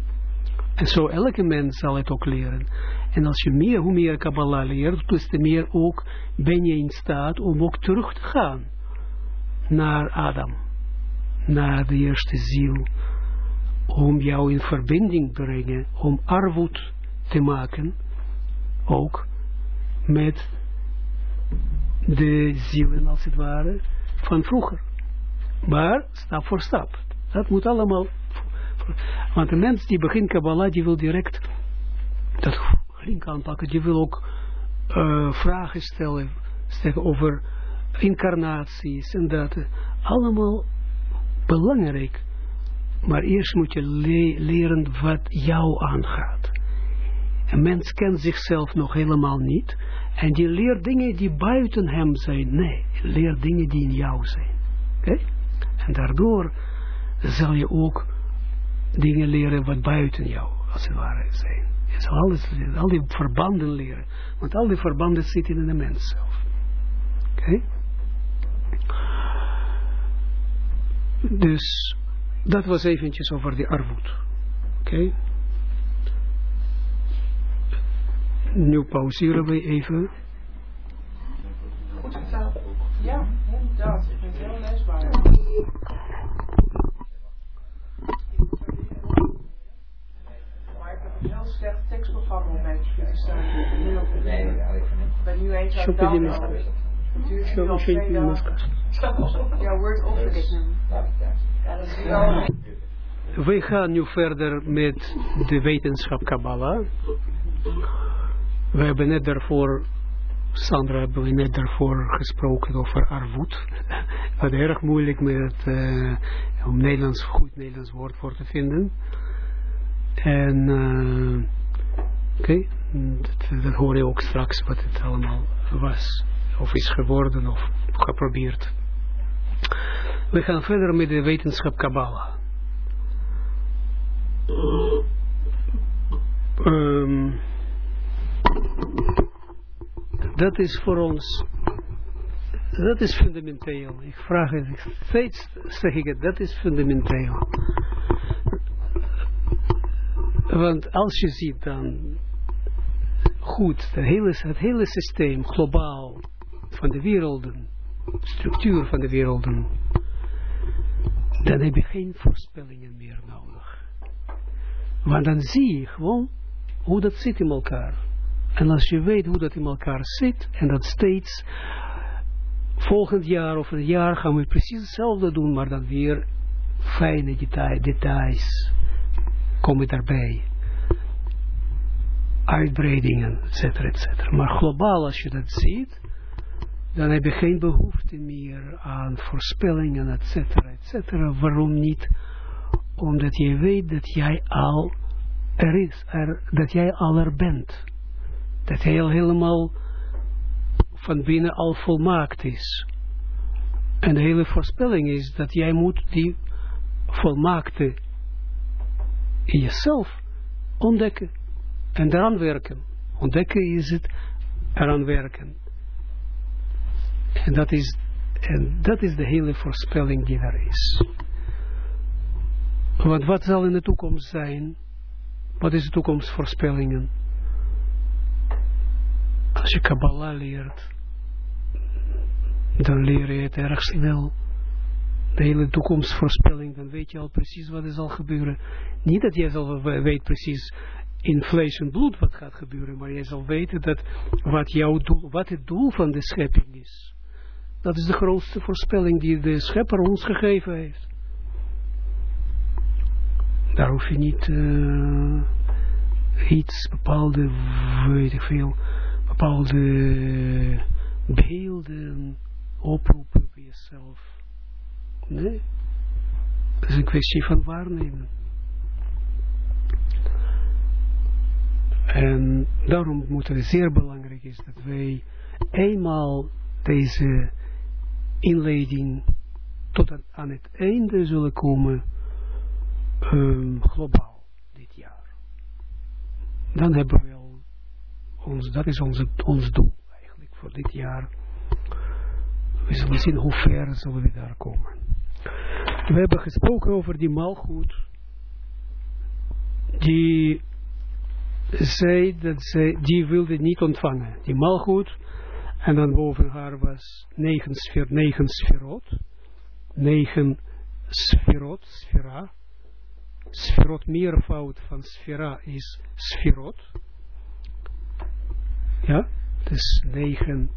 En zo elke mens zal het ook leren. En als je meer, hoe meer Kabbalah leert, dus te meer ook ben je in staat om ook terug te gaan naar Adam. Naar de eerste ziel. Om jou in verbinding te brengen, om arvoed te maken, ook met de zielen als het ware van vroeger. Maar stap voor stap. Dat moet allemaal. Want een mens die begint Kabbalah, die wil direct dat flink aanpakken. Die wil ook uh, vragen stellen, stellen over incarnaties en dat. Allemaal belangrijk. Maar eerst moet je le leren wat jou aangaat. Een mens kent zichzelf nog helemaal niet. En die leert dingen die buiten hem zijn. Nee, leert dingen die in jou zijn. Oké? En daardoor zal je ook dingen leren wat buiten jou, als het ware, zijn. Je zal alles, al die verbanden leren. Want al die verbanden zitten in de mens zelf. Oké? Dus, dat was eventjes over die armoed. Oké? Nu pauzeren we even. Ja, inderdaad. Ik vind het heel leesbaar. Maar ik heb een heel slecht tekstprogramma op mijn computer staan. Ik ben nu eens aan het downloaden. Ja, Word Office. Ja, dat is wel... We gaan nu verder met de wetenschap Kabbalah. We hebben net daarvoor, Sandra hebben we net daarvoor gesproken over arvoed. Wat erg moeilijk met uh, om Nederlands, goed Nederlands woord voor te vinden. En uh, oké, dat, dat hoor je ook straks wat het allemaal was. Of is geworden of geprobeerd. We gaan verder met de wetenschap Kabbalah. Um, dat is voor ons, dat is fundamenteel. Ik vraag het, steeds zeg ik het, dat is fundamenteel. Want als je ziet dan goed, het hele, het hele systeem, globaal, van de werelden, structuur van de werelden, dan heb je geen voorspellingen meer nodig. Want dan zie je gewoon hoe dat zit in elkaar. En als je weet hoe dat in elkaar zit, en dat steeds volgend jaar of een jaar gaan we precies hetzelfde doen, maar dan weer fijne detail, details komen daarbij. Uitbreidingen, etc. etc. Maar globaal als je dat ziet, dan heb je geen behoefte meer aan voorspellingen, etc. etc. Waarom niet? Omdat je weet dat jij al er is, dat jij al er bent dat hij al helemaal van binnen al volmaakt is. En de hele voorspelling is dat jij moet die volmaakte in jezelf ontdekken en eraan werken. Ontdekken is het eraan werken. En dat is, en dat is de hele voorspelling die er is. Want wat zal in de toekomst zijn? Wat is de toekomstvoorspellingen? Als je Kabbalah leert, dan leer je het erg snel. De hele toekomstvoorspelling, dan weet je al precies wat er zal gebeuren. Niet dat jij zal weet precies in vlees en bloed wat gaat gebeuren, maar jij zal weten dat wat jouw doel, wat het doel van de schepping is. Dat is de grootste voorspelling die de schepper ons gegeven heeft. Daar hoef je niet uh, iets, bepaalde, weet ik veel, bepaalde beelden oproepen bij jezelf. Nee. Dat is een kwestie van waarnemen. En daarom moet het zeer belangrijk is dat wij eenmaal deze inleiding tot aan het einde zullen komen um, globaal dit jaar. Dan hebben we al ons, dat is onze, ons doel eigenlijk voor dit jaar. We zullen zien hoe ver zullen we daar komen. We hebben gesproken over die malgoed die zei dat zij, die wilde niet ontvangen. Die malgoed en dan boven haar was negen, sfer, negen sferot. Negen sferot, sfera. Sferot meervoud van sfera is sferot. Ja, dus negen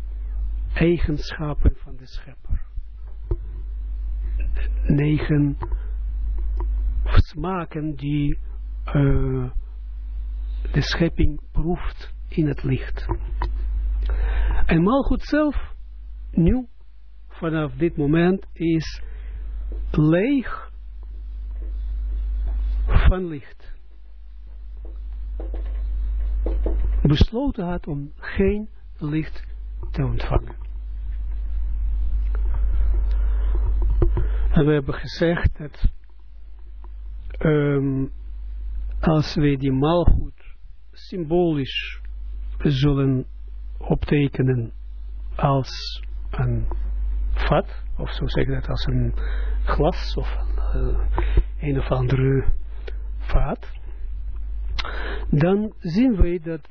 eigenschappen van de schepper. Negen smaken die uh, de schepping proeft in het licht. En Malchut zelf, nu, vanaf dit moment, is leeg van licht. Besloten had om geen licht te ontvangen. En we hebben gezegd dat um, als we die malgoed symbolisch zullen optekenen als een vat, of zo zeg ik dat, als een glas of een of andere vaat, dan zien wij dat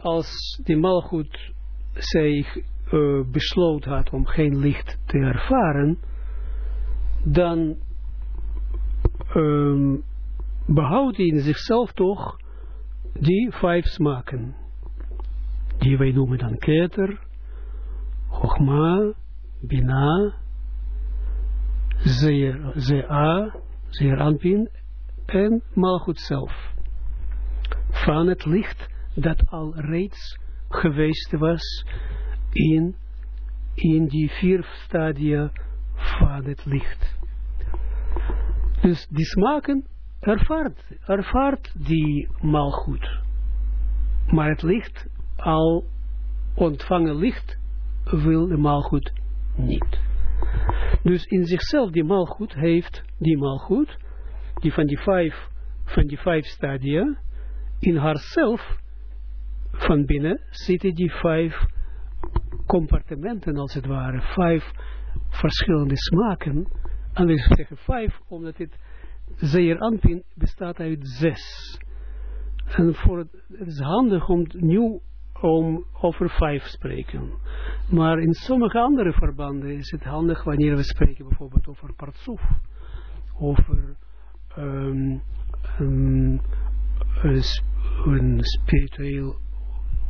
als die malgoed zich uh, besloten had om geen licht te ervaren, dan um, behoudt hij in zichzelf toch die vijf smaken die wij noemen dan keter, Chogma, Bina, Zeer, Zea, Zeer Anpin en Malchut zelf. Van het licht dat al reeds geweest was in, in die vier stadia van het licht. Dus die smaken ervaart, ervaart die malgoed. Maar het licht al ontvangen licht wil de maalgoed niet. Dus in zichzelf die maalgoed heeft, die maalgoed, die van die vijf, van die vijf stadia, in haarzelf, van binnen, zitten die vijf compartimenten als het ware, vijf verschillende smaken, en we zeggen vijf, omdat het zeer anpin bestaat uit zes. En voor het, het is handig om nieuw om over vijf spreken. Maar in sommige andere verbanden is het handig wanneer we spreken bijvoorbeeld over partsoef, over um, um, een spiritueel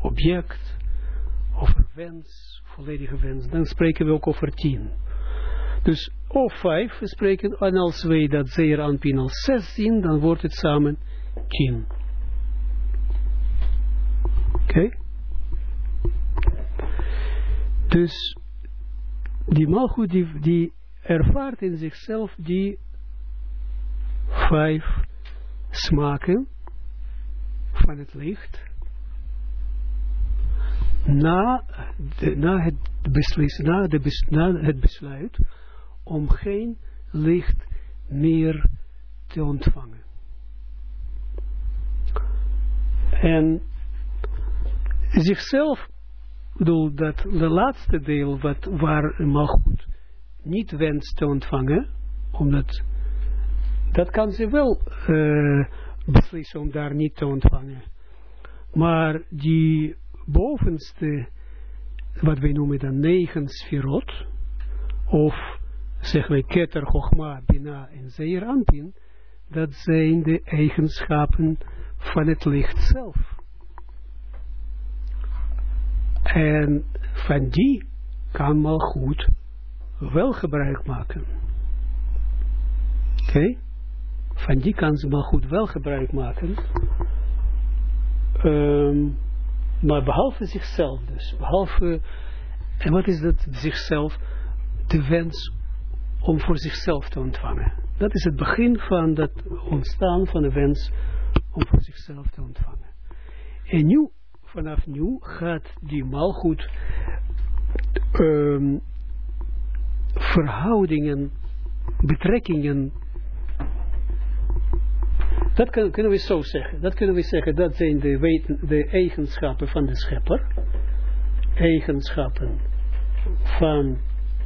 object, over wens, volledige wens, dan spreken we ook over tien. Dus of vijf we spreken, en als wij dat zeer aanpien als zes zien, dan wordt het samen tien. Oké? Okay? Dus die malgoed die, die ervaart in zichzelf die vijf smaken van het licht. Na, de, na, het, de na besluit om geen licht meer te ontvangen. En zichzelf bedoel dat de laatste deel wat, waar Malchut niet wenst te ontvangen, omdat dat kan ze wel uh, beslissen om daar niet te ontvangen. Maar die bovenste, wat wij noemen dan negen sferot, of zeggen wij Keter, Chochma, Bina en Zeir Anpin, dat zijn de eigenschappen van het licht zelf. En van die kan maar goed wel gebruik maken. Oké? Van die kan ze maar goed wel gebruik maken. Ehm, maar behalve zichzelf dus. Behalve, en wat is dat zichzelf? De wens om voor zichzelf te ontvangen. Dat is het begin van het ontstaan van de wens om voor zichzelf te ontvangen. En nu, vanaf nu, gaat die malgoed um, verhoudingen, betrekkingen, dat kunnen we zo zeggen. Dat kunnen we zeggen, dat zijn de, de eigenschappen van de schepper. Eigenschappen van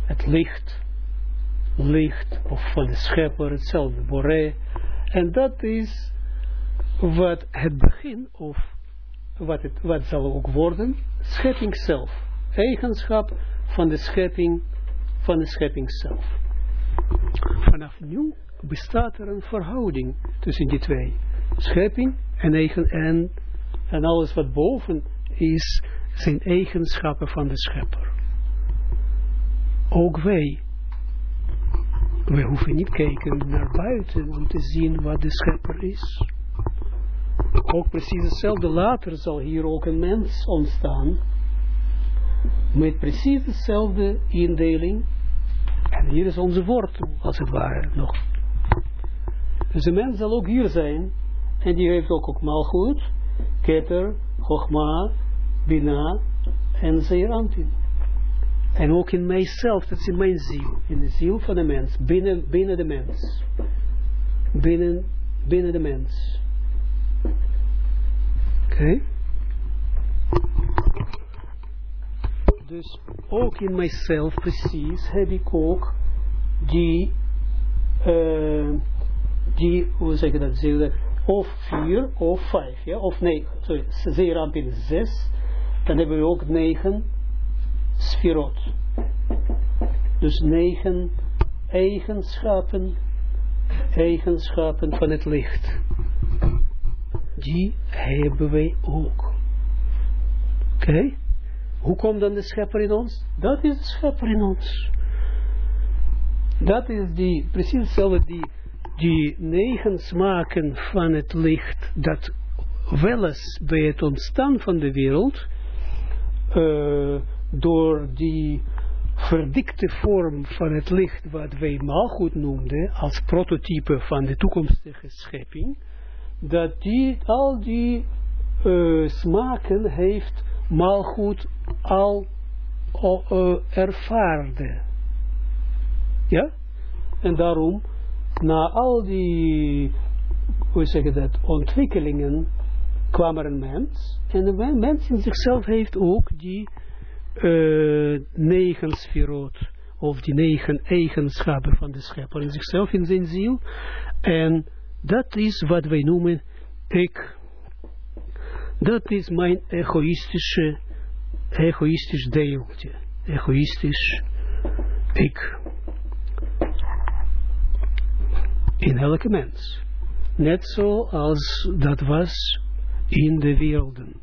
het licht, licht of van de schepper, hetzelfde, boré. En dat is wat het begin, of wat het wat zal ook worden, schepping zelf. Eigenschap van de schepping, van de schepping zelf. Vanaf nu bestaat er een verhouding tussen die twee. Schepping en eigen en, en alles wat boven is, zijn eigenschappen van de schepper. Ook wij we hoeven niet kijken naar buiten om te zien wat de schepper is. Ook precies hetzelfde. Later zal hier ook een mens ontstaan. Met precies dezelfde indeling. En hier is onze wortel, als het ware, nog. Dus de mens zal ook hier zijn. En die heeft ook, ook malgoed, keter, chogma, bina en zeerantin. En ook in mijzelf, dat is in mijn ziel. In de ziel van de mens. Binnen, binnen de mens. Binnen, binnen de mens. Oké. Okay. Dus ook in mijzelf precies heb ik ook die, uh, die, hoe zeg je dat, of vier of vijf, ja, of negen, sorry, zeer ramp in zes, dan hebben we ook negen sfirot. Dus negen eigenschappen, eigenschappen van het licht. Die hebben wij ook. Oké? Hoe komt dan de schepper in ons? Dat is de schepper in ons. Dat is die, precies hetzelfde, die, die negen smaken van het licht, dat wel bij het ontstaan van de wereld, uh, door die verdikte vorm van het licht, wat wij maalgoed noemden, als prototype van de toekomstige schepping, dat die, al die uh, smaken heeft maalgoed al uh, ervaarde. Ja? En daarom, na al die, hoe zeg je dat, ontwikkelingen, kwam er een mens, en de mens in zichzelf heeft ook die uh, negen sferot, of die negen eigenschappen van de schepper in zichzelf, in zijn ziel. En dat is wat wij noemen ik. Dat is mijn egoïstische, egoïstisch deeltje. Egoïstisch ik. In elke mens. Net zoals dat was in de werelden.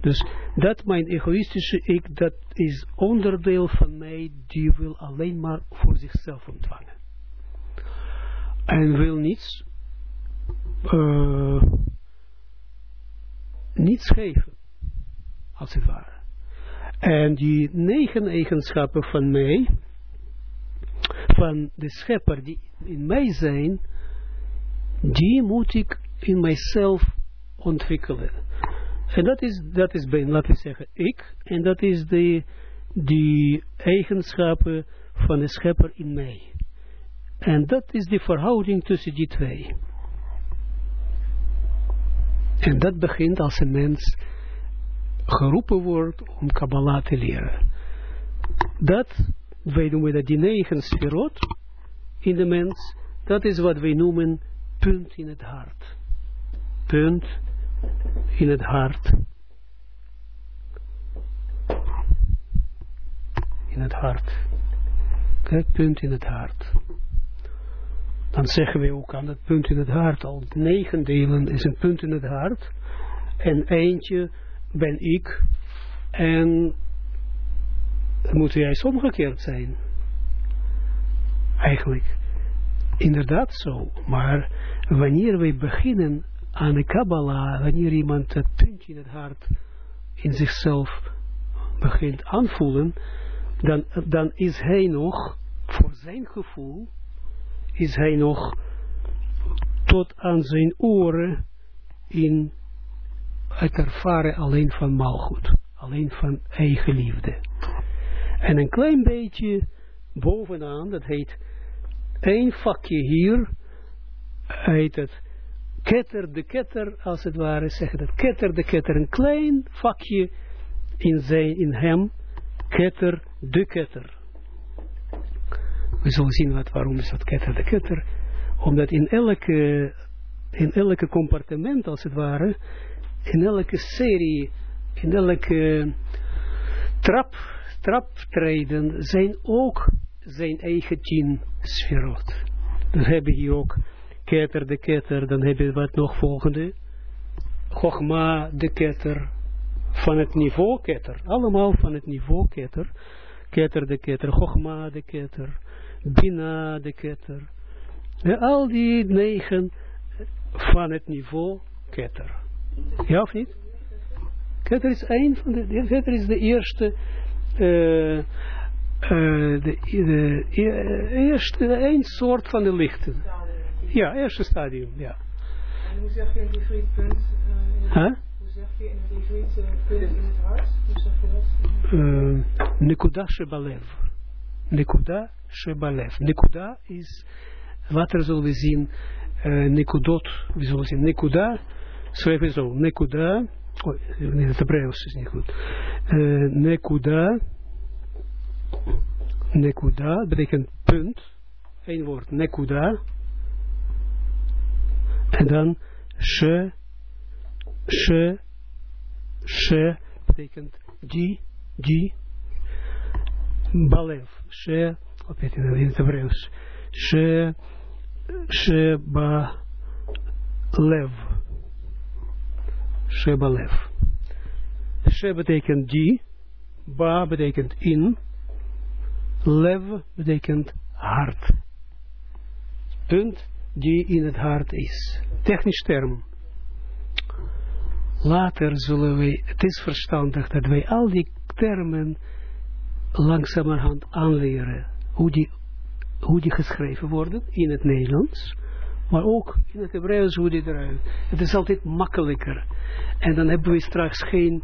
Dus dat mijn egoïstische ik, dat is onderdeel van mij, die wil alleen maar voor zichzelf ontvangen. En wil niets, uh, niets geven, als het ware. En die negen eigenschappen van mij, van de schepper die in mij zijn, die moet ik in mijzelf ontwikkelen. En dat is, dat is bij, laten we zeggen, ik. En dat is de, die eigenschappen van de schepper in mij. En dat is de verhouding tussen die twee. En dat begint als een mens geroepen wordt om Kabbalah te leren. Dat, wij noemen dat die negen sferot in de mens, dat is wat wij noemen punt in het hart. Punt in het hart. In het hart. Kijk, punt in het hart. Dan zeggen we ook aan het punt in het hart, al negen delen is een punt in het hart. En eentje ben ik. En moet juist omgekeerd zijn. Eigenlijk. Inderdaad zo. Maar wanneer wij beginnen aan de Kabbalah, wanneer iemand het puntje in het hart in zichzelf begint aanvoelen, dan, dan is hij nog, voor zijn gevoel, is hij nog tot aan zijn oren in het ervaren alleen van maalgoed, alleen van eigen liefde. En een klein beetje bovenaan, dat heet één vakje hier, heet het ketter de ketter, als het ware, zeggen dat ketter de ketter, een klein vakje in, zijn, in hem, ketter de ketter. We zullen zien wat, waarom is dat ketter de ketter. Omdat in elke, in elke compartiment, als het ware, in elke serie, in elke trap, traptreden, zijn ook zijn eigen tien sferot. Dan hebben hier ook ketter de ketter, dan heb je wat nog volgende. Chogma de ketter, van het niveau ketter. Allemaal van het niveau ketter. Ketter de ketter, Chogma de ketter, Bina de ketter. Ja, al die negen van het niveau ketter. Ja of niet? Ketter is een van de, ketter is de eerste, uh, uh, de, de, de, eerste, een soort van de lichten. Ja, eerste stadium, ja. En hoe zeg je een hybride punt? Uh, huh? Hoe zeg je een hybride punt in het hart? Hoe zeg je dat? Uh, Nekuda Shebalev. Nekuda Shebalev. Nekuda is, later zullen we zien, uh, Nekudot, we zullen zien, Nekuda, schrijven zo, Nekuda, oh, het Hebreeuws is niet goed. Uh, Nekuda, Nekuda, betekent punt, één woord, Nekuda, en dan she, she, she betekent die, die, balev, she, opet in het Hebreeuws, she, she ba lev, she balev. She betekent die, ba betekent in, lev betekent hart. Punt die in het hart is. Technisch term. Later zullen we, het is verstandig dat wij al die termen langzamerhand aanleren. Hoe die, hoe die geschreven worden in het Nederlands. Maar ook in het Hebreeuws hoe die eruit. Het is altijd makkelijker. En dan hebben we straks geen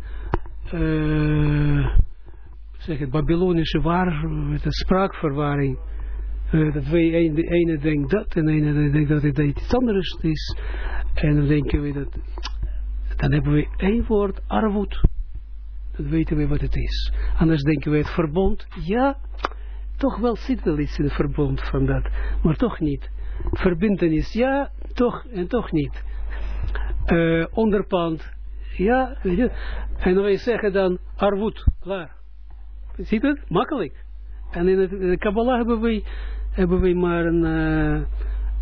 uh, zeg het, Babylonische waar, de spraakverwaring uh, dat wij een, de ene denkt dat en de ene denkt dat het iets anders is. En dan denken we dat, dan hebben we één woord, arvoed. Dan weten we wat het is. Anders denken we het verbond, ja, toch wel zit wel iets in het verbond van dat, maar toch niet. Verbindenis, ja, toch en toch niet. Uh, onderpand, ja, weet je. En wij zeggen dan arvoed, klaar. Ziet het? Makkelijk. En in, de Kabbalah hebben we hebben maar een, uh,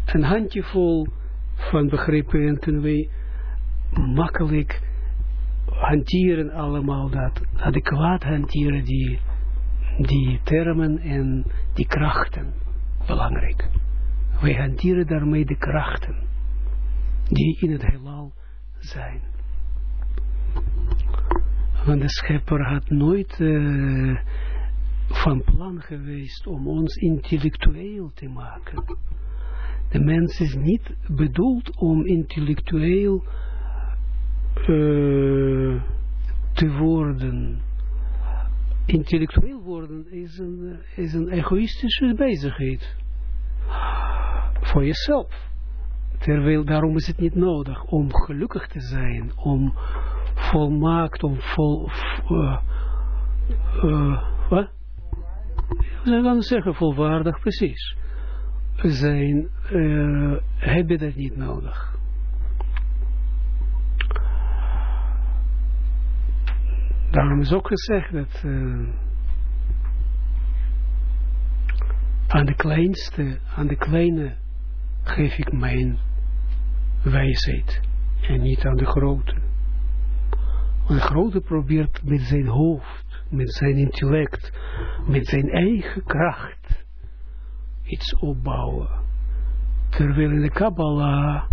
een handjevol van begrippen en kunnen we makkelijk hanteren allemaal dat, adequaat hanteren die, die termen en die krachten. Belangrijk. Wij hanteren daarmee de krachten die in het heelal zijn. Want de schepper had nooit uh, van plan geweest om ons intellectueel te maken. De mens is niet bedoeld om intellectueel uh, te worden. Intellectueel worden is een, is een egoïstische bezigheid. Voor jezelf. Terwijl daarom is het niet nodig om gelukkig te zijn, om volmaakt, om vol... Uh, uh, wat? we gaan zeggen volwaardig, precies, zijn, uh, hebben dat niet nodig. Daarom is ook gezegd dat aan de kleinste, aan de kleine geef ik mijn wijsheid en niet aan de grote. Want de grote probeert met zijn hoofd met zijn intellect, met zijn eigen kracht iets opbouwen. Terwijl in de Kabbalah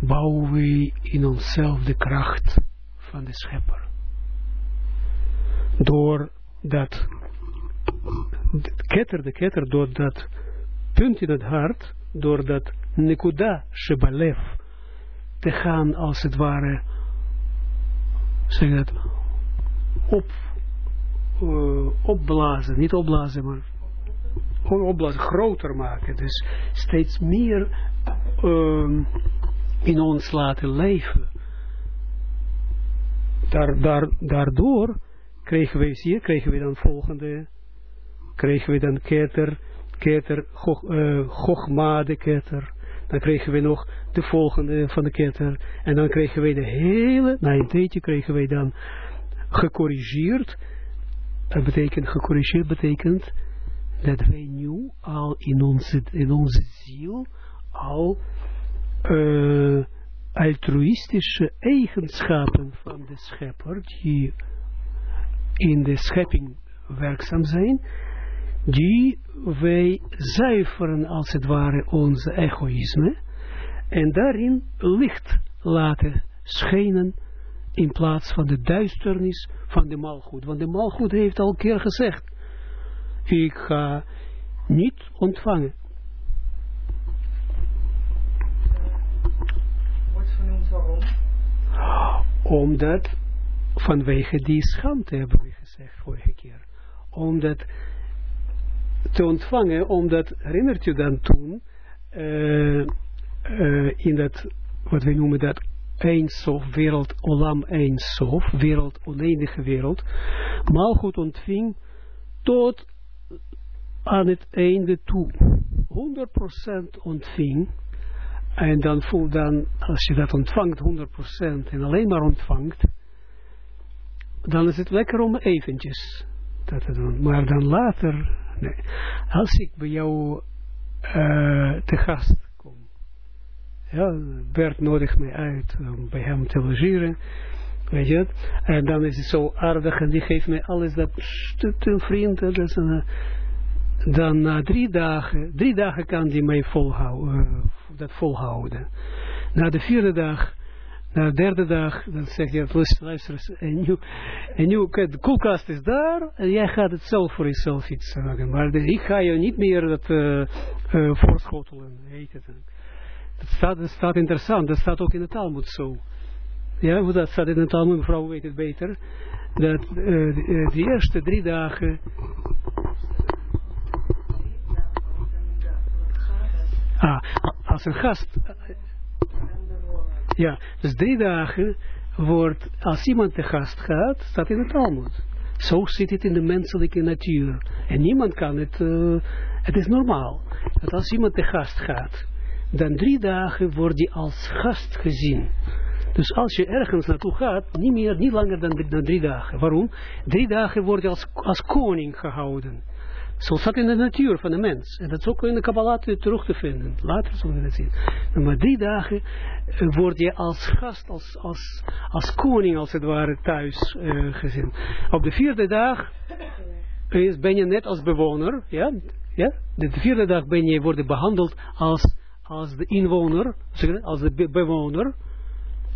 bouwen we in onszelf de kracht van de schepper. Door dat de ketter, de ketter, door dat punt in het hart, door dat nekuda shebalev te gaan als het ware zeg dat op uh, opblazen, niet opblazen maar opblazen, groter maken. Dus steeds meer uh, in ons laten leven. Daar, daar, daardoor kregen we hier, kregen we dan volgende kregen we dan keter keter, Chogma uh, de keter. Dan kregen we nog de volgende van de keter. En dan kregen we de hele, na een tijdje kregen we dan gecorrigeerd. Dat betekent, gecorrigeerd betekent dat wij nu al in onze, in onze ziel al uh, altruïstische eigenschappen van de schepper die in de schepping werkzaam zijn, die wij zuiveren als het ware onze egoïsme en daarin licht laten schijnen in plaats van de duisternis van de malgoed. Want de malgoed heeft al een keer gezegd, ik ga niet ontvangen. Wordt vernoemd waarom? Omdat, vanwege die schande hebben we gezegd vorige keer. Omdat te ontvangen, omdat, herinnert u dan toen, uh, uh, in dat, wat wij noemen dat, Eindsof, wereld, Olam Eindsof, wereld, oneindige wereld, Malchut ontving tot aan het einde toe. 100% ontving, en dan voel dan, als je dat ontvangt, 100% en alleen maar ontvangt, dan is het lekker om eventjes dat te doen. Maar dan later Als ik bij jou uh, te gast kom, ja, Bert nodigt mij uit om bij hem te logeren, weet je? En dan is het zo aardig en die geeft mij alles dat, een vriend, dat een, dan na drie dagen, drie dagen kan die mij volhouden, uh, dat volhouden. Na de vierde dag na de derde dag, dan zeg je, luister, en nu, en nu, de koelkast is daar, en jij gaat het zelf voor jezelf iets maken. Maar de, ik ga je niet meer dat uh, uh, voorschotelen, heet. Dat staat, staat interessant, dat staat ook in de Talmud zo. Ja, hoe dat staat in de Talmud, mevrouw weet het beter. Dat uh, de, de eerste drie dagen... Ah, als een gast ja, dus drie dagen wordt, als iemand te gast gaat, staat in het Talmud. Zo zit het in de menselijke natuur. En niemand kan het, uh, het is normaal. Dat als iemand te gast gaat, dan drie dagen wordt hij als gast gezien. Dus als je ergens naartoe gaat, niet meer, niet langer dan, dan drie dagen. Waarom? Drie dagen wordt je als, als koning gehouden. Zo staat in de natuur van de mens. En dat is ook in de Kabbalah terug te vinden. Later zullen we dat zien. Maar drie dagen uh, word je als gast, als, als, als koning als het ware thuis uh, gezien. Op de vierde dag is, ben je net als bewoner. Ja? Ja? De vierde dag ben je worden behandeld als, als de inwoner, als de bewoner,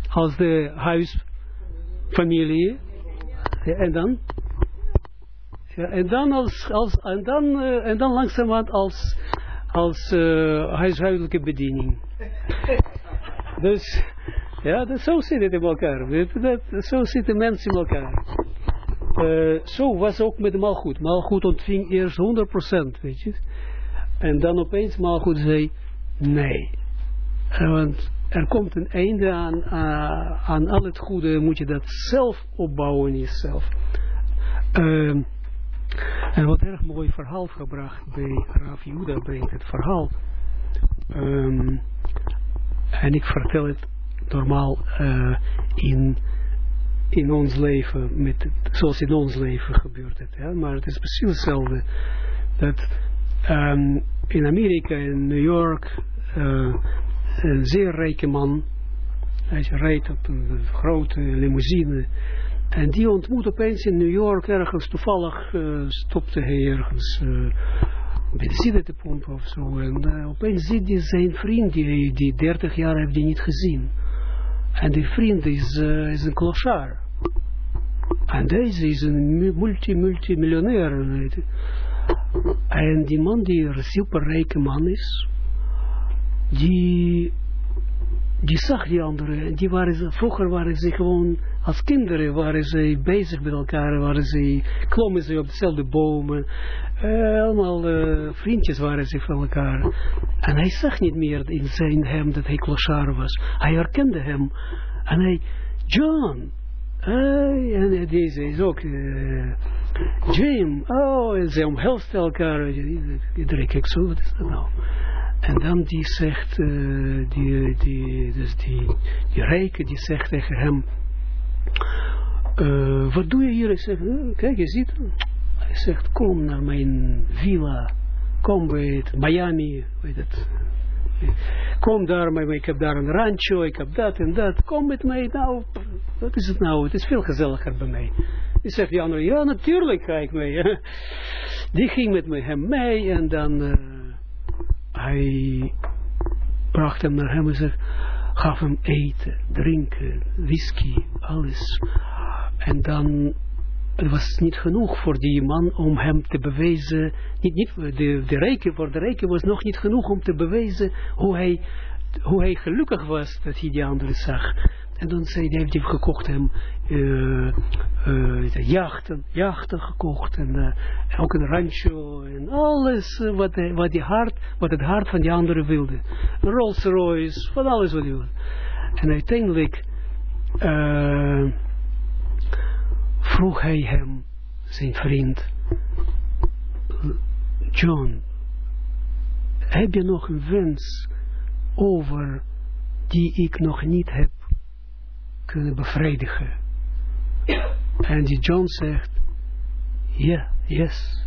als de huisfamilie. Ja, en dan ja, en dan als, als en dan, uh, en dan langzamerhand als, als uh, huishoudelijke bediening. dus, ja, dat, zo zit het in elkaar. Dat, zo zitten mensen in elkaar. Uh, zo was ook met de Malgoed. Malgoed ontving eerst 100%, weet je. En dan opeens Malgoed zei, nee. want er komt een einde aan, aan al het goede, moet je dat zelf opbouwen in jezelf. Uh, en wat erg mooi verhaal gebracht bij Rav Juda brengt het verhaal. Um, en ik vertel het normaal uh, in, in ons leven, met, zoals in ons leven gebeurt het. Ja? Maar het is precies hetzelfde. Dat um, in Amerika, in New York, uh, een zeer rijke man, hij rijdt op een grote limousine En die ontmoet opeens in New York ergens, toevallig uh, stopte hij ergens uh, benzine te pompen of zo. En uh, opeens ziet hij zijn vriend, die, die 30 jaar heeft hij niet gezien. En die vriend is, is een klochaar. En deze is een multi-multimiljonair. En die man die een superrijke man is, die, die zag die anderen. Die waren, vroeger waren ze gewoon, als kinderen waren ze bezig met elkaar, waren ze, klommen ze op dezelfde bomen. Uh, allemaal uh, vriendjes waren ze van elkaar. En hij zag niet meer in zijn hem dat hij klochar was. Hij herkende hem. En hij, John, en deze is ook... Uh, Jim, oh, en ze omhelsten elkaar. Iedereen kijkt zo, wat is dat nou? En dan die zegt, uh, die, die, dus die, die rijke, die zegt tegen hem, uh, wat doe je hier? Hij zegt, uh, kijk, je ziet, hij zegt, kom naar mijn villa, kom bij het Miami, weet het, kom daar, maar ik heb daar een rancho, ik heb dat en dat, kom met mij, nou, wat is het nou, het is veel gezelliger bij mij. Die zegt die andere, ja natuurlijk ga ik mee. Die ging met me hem mee en dan hij bracht hem naar hem en gaf hem eten, drinken, whisky, alles. En dan, het was niet genoeg voor die man om hem te bewijzen, niet, niet de, de voor de rijke was nog niet genoeg om te bewijzen hoe hij, hoe hij gelukkig was dat hij die andere zag. En dan zei hij, heeft hij gekocht hem uh, uh, jachten, jachten gekocht en uh, ook een rancho en alles wat, wat, die hart, wat het hart van die anderen wilde. Rolls Royce, van alles wat hij wilde. En uiteindelijk vroeg hij hem, zijn vriend, John, heb je nog een wens over die ik nog niet heb kunnen bevredigen. En die John zegt, ja, yes.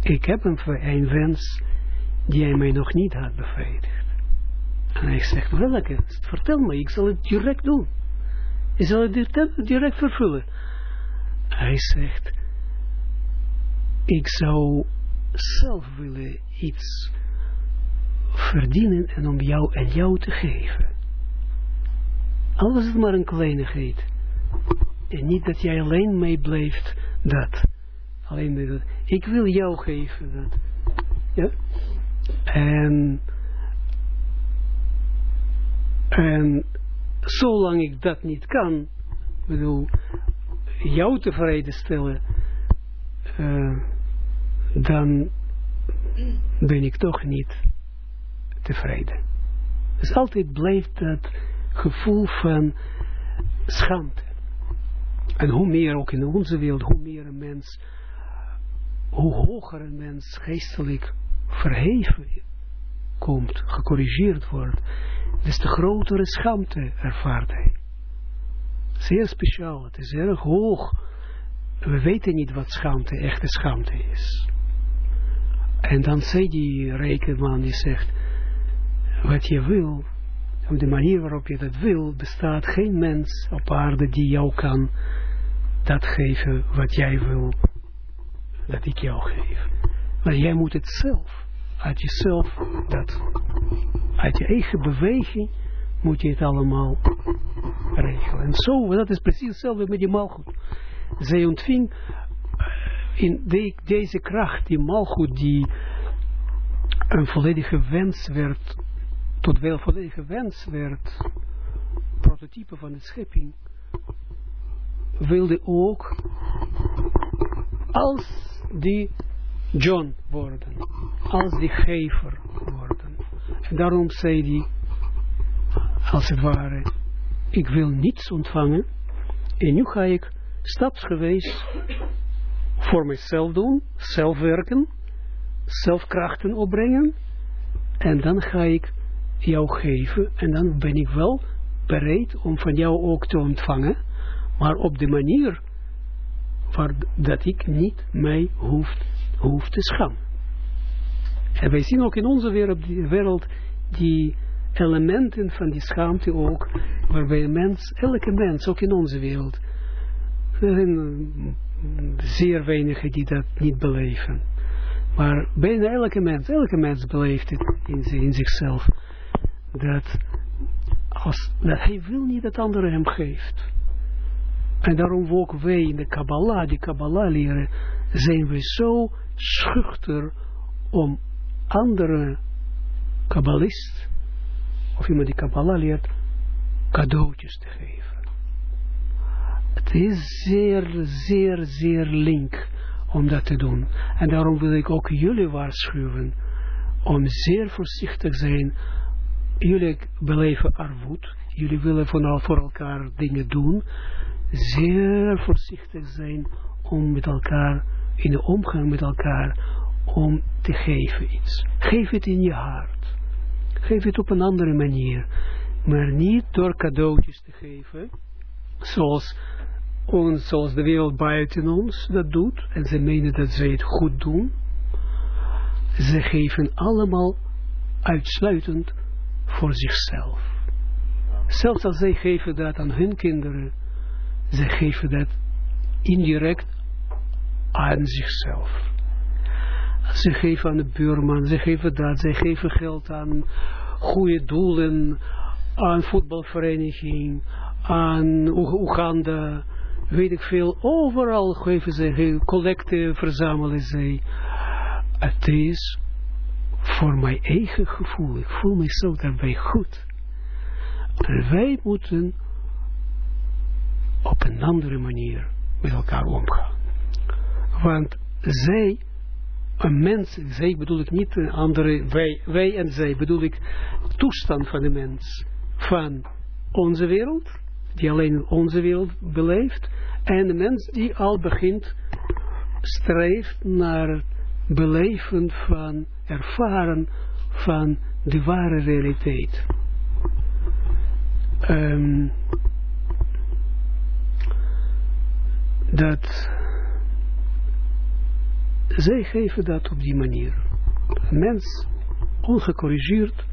Ik heb een, wens die hij mij nog niet had bevredigd. En hij zegt, welke? Vertel me, ik zal het direct doen. Ik zal het direct vervullen. Hij zegt, ik zou zelf willen iets verdienen en om jou en jou te geven. Al was het maar een kleinigheid. En niet dat jij alleen meeblijft dat. Alleen dat. Ik wil jou geven dat. Ja? En, en zolang ik dat niet kan, bedoel, jou tevreden stellen, uh, dan ben ik toch niet tevreden. Dus altijd blijft dat gevoel van schaamte. En hoe meer ook in onze wereld, hoe meer een mens, hoe hoger een mens geestelijk verheven komt, gecorrigeerd wordt, des te grotere schaamte ervaart hij. Zeer speciaal, het is erg hoog. We weten niet wat schaamte, echte schaamte is. En dan zei die rijke man, die zegt, wat je wil, op de manier waarop je dat wil, bestaat geen mens op aarde die jou kan dat geven wat jij wil dat ik jou geef. Maar jij moet het zelf, uit jezelf, dat, uit je eigen beweging, moet je het allemaal regelen. En zo, dat is precies hetzelfde met die malgoed. Zij ontving eh, in de, deze kracht, die malgoed, die een volledige wens werd tot wel volledige wens werd, prototype van de schepping, wilde ook als die John worden, als die gever worden. En daarom zei hij, als het ware, ik wil niets ontvangen, en nu ga ik stapsgewijs voor mezelf doen, zelf werken, zelf krachten opbrengen, en dan ga ik jou geven en dan ben ik wel bereid om van jou ook te ontvangen, maar op de manier waar, dat ik niet mij hoef, hoef te schamen. En wij zien ook in onze wereld, die, wereld die elementen van die schaamte ook, waarbij een mens, elke mens, ook in onze wereld, Er zijn mm, zeer weinigen die dat niet beleven. Maar bijna elke mens, elke mens beleeft het in, in zichzelf. Dat, als, dat hij wil niet dat anderen hem geeft. En daarom ook wij in de Kabbalah, die Kabbalah leren, zijn we zo schuchter om andere kabbalist, of iemand die Kabbalah leert, cadeautjes te geven. Het is zeer, zeer, zeer link om dat te doen. En daarom wil ik ook jullie waarschuwen om zeer voorzichtig zijn. Jullie beleven armoed. Jullie willen vooral voor elkaar dingen doen. Zeer voorzichtig zijn om met elkaar, in de omgang met elkaar, om te geven iets. Geef het in je hart. Geef het op een andere manier. Maar niet door cadeautjes te geven. Zoals, ons, zoals de wereld buiten ons dat doet. En ze menen dat ze het goed doen. Ze geven allemaal uitsluitend voor zichzelf. Zelfs als zij geven dat aan hun kinderen. Ze geven dat indirect aan zichzelf. Ze geven aan de buurman, ze geven dat, ze geven geld aan goede doelen, aan voetbalvereniging, aan Oeg- Oeganda, weet ik veel. Overal geven ze, collecten verzamelen ze. Het is voor mijn eigen gevoel, ik voel me zo daarbij goed. En wij moeten op een andere manier met elkaar omgaan. Want zij, een mens, zij bedoel ik niet een andere, wij, wij en zij bedoel ik toestand van de mens, van onze wereld, die alleen onze wereld beleeft, en de mens die al begint, streeft naar beleven van, ervaren van de ware realiteit. Ehm, dat zij geven dat op die manier. Mens, ongecorrigeerd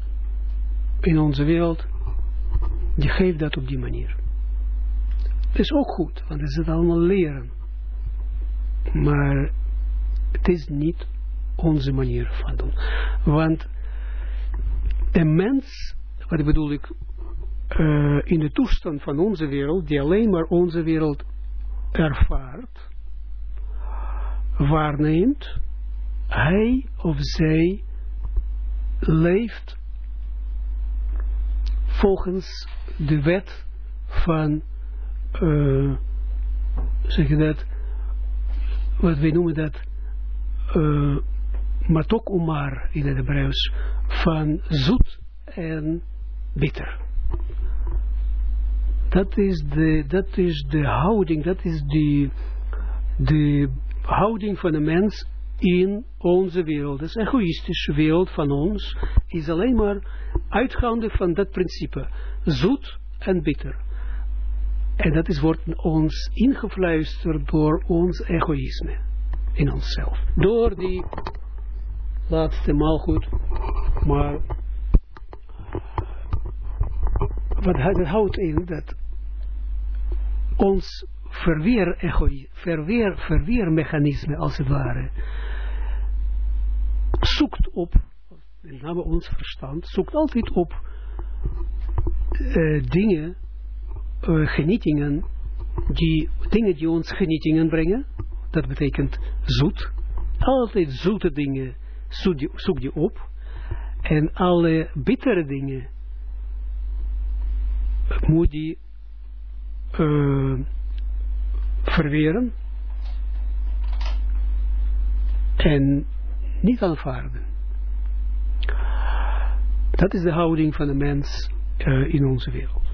in onze wereld, die geeft dat op die manier. Dat is ook goed, want het is het allemaal leren. Maar het is niet onze manier van doen. Want een mens, wat bedoel ik, uh, in de toestand van onze wereld, die alleen maar onze wereld ervaart, waarneemt, hij of zij leeft volgens de wet van, uh, zeg je dat, wat wij noemen dat, uh, matok umar in het Hebreeuws, van zoet en bitter. Dat is de, dat is de houding, dat is de, de houding van de mens in onze wereld. Dus egoïstische wereld van ons is alleen maar uitgaande van dat principe. Zoet en bitter. En dat is, wordt ons ingefluisterd door ons egoïsme in onszelf. Door die laatste maalgoed. Maar wat het houdt in dat ons verweer, verweer, verweermechanisme als het ware zoekt op, met name ons verstand, zoekt altijd op uh, dingen, uh, genietingen, die, dingen die ons genietingen brengen, dat betekent zoet, altijd zoete dingen zoek je, je op, en alle bittere dingen moet die uh, verweren en niet aanvaarden. Dat is de houding van de mens uh, in onze wereld.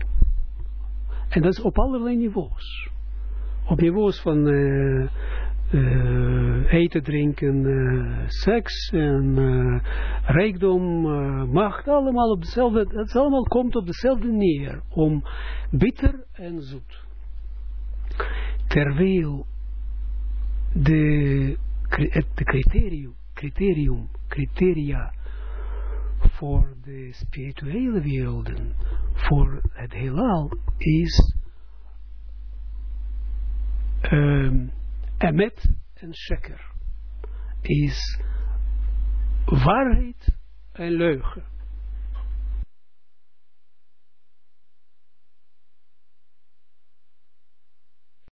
En dat is op allerlei niveaus. Op niveaus van uh, uh, eten, drinken, seks en rijkdom, macht, allemaal op dezelfde, het allemaal komt op dezelfde neer, om bitter en zoet. Terwijl de, de criterium, criterium, criteria voor de spirituele werelden, voor het heelal, is um, emet en sheker is waarheid en leugen.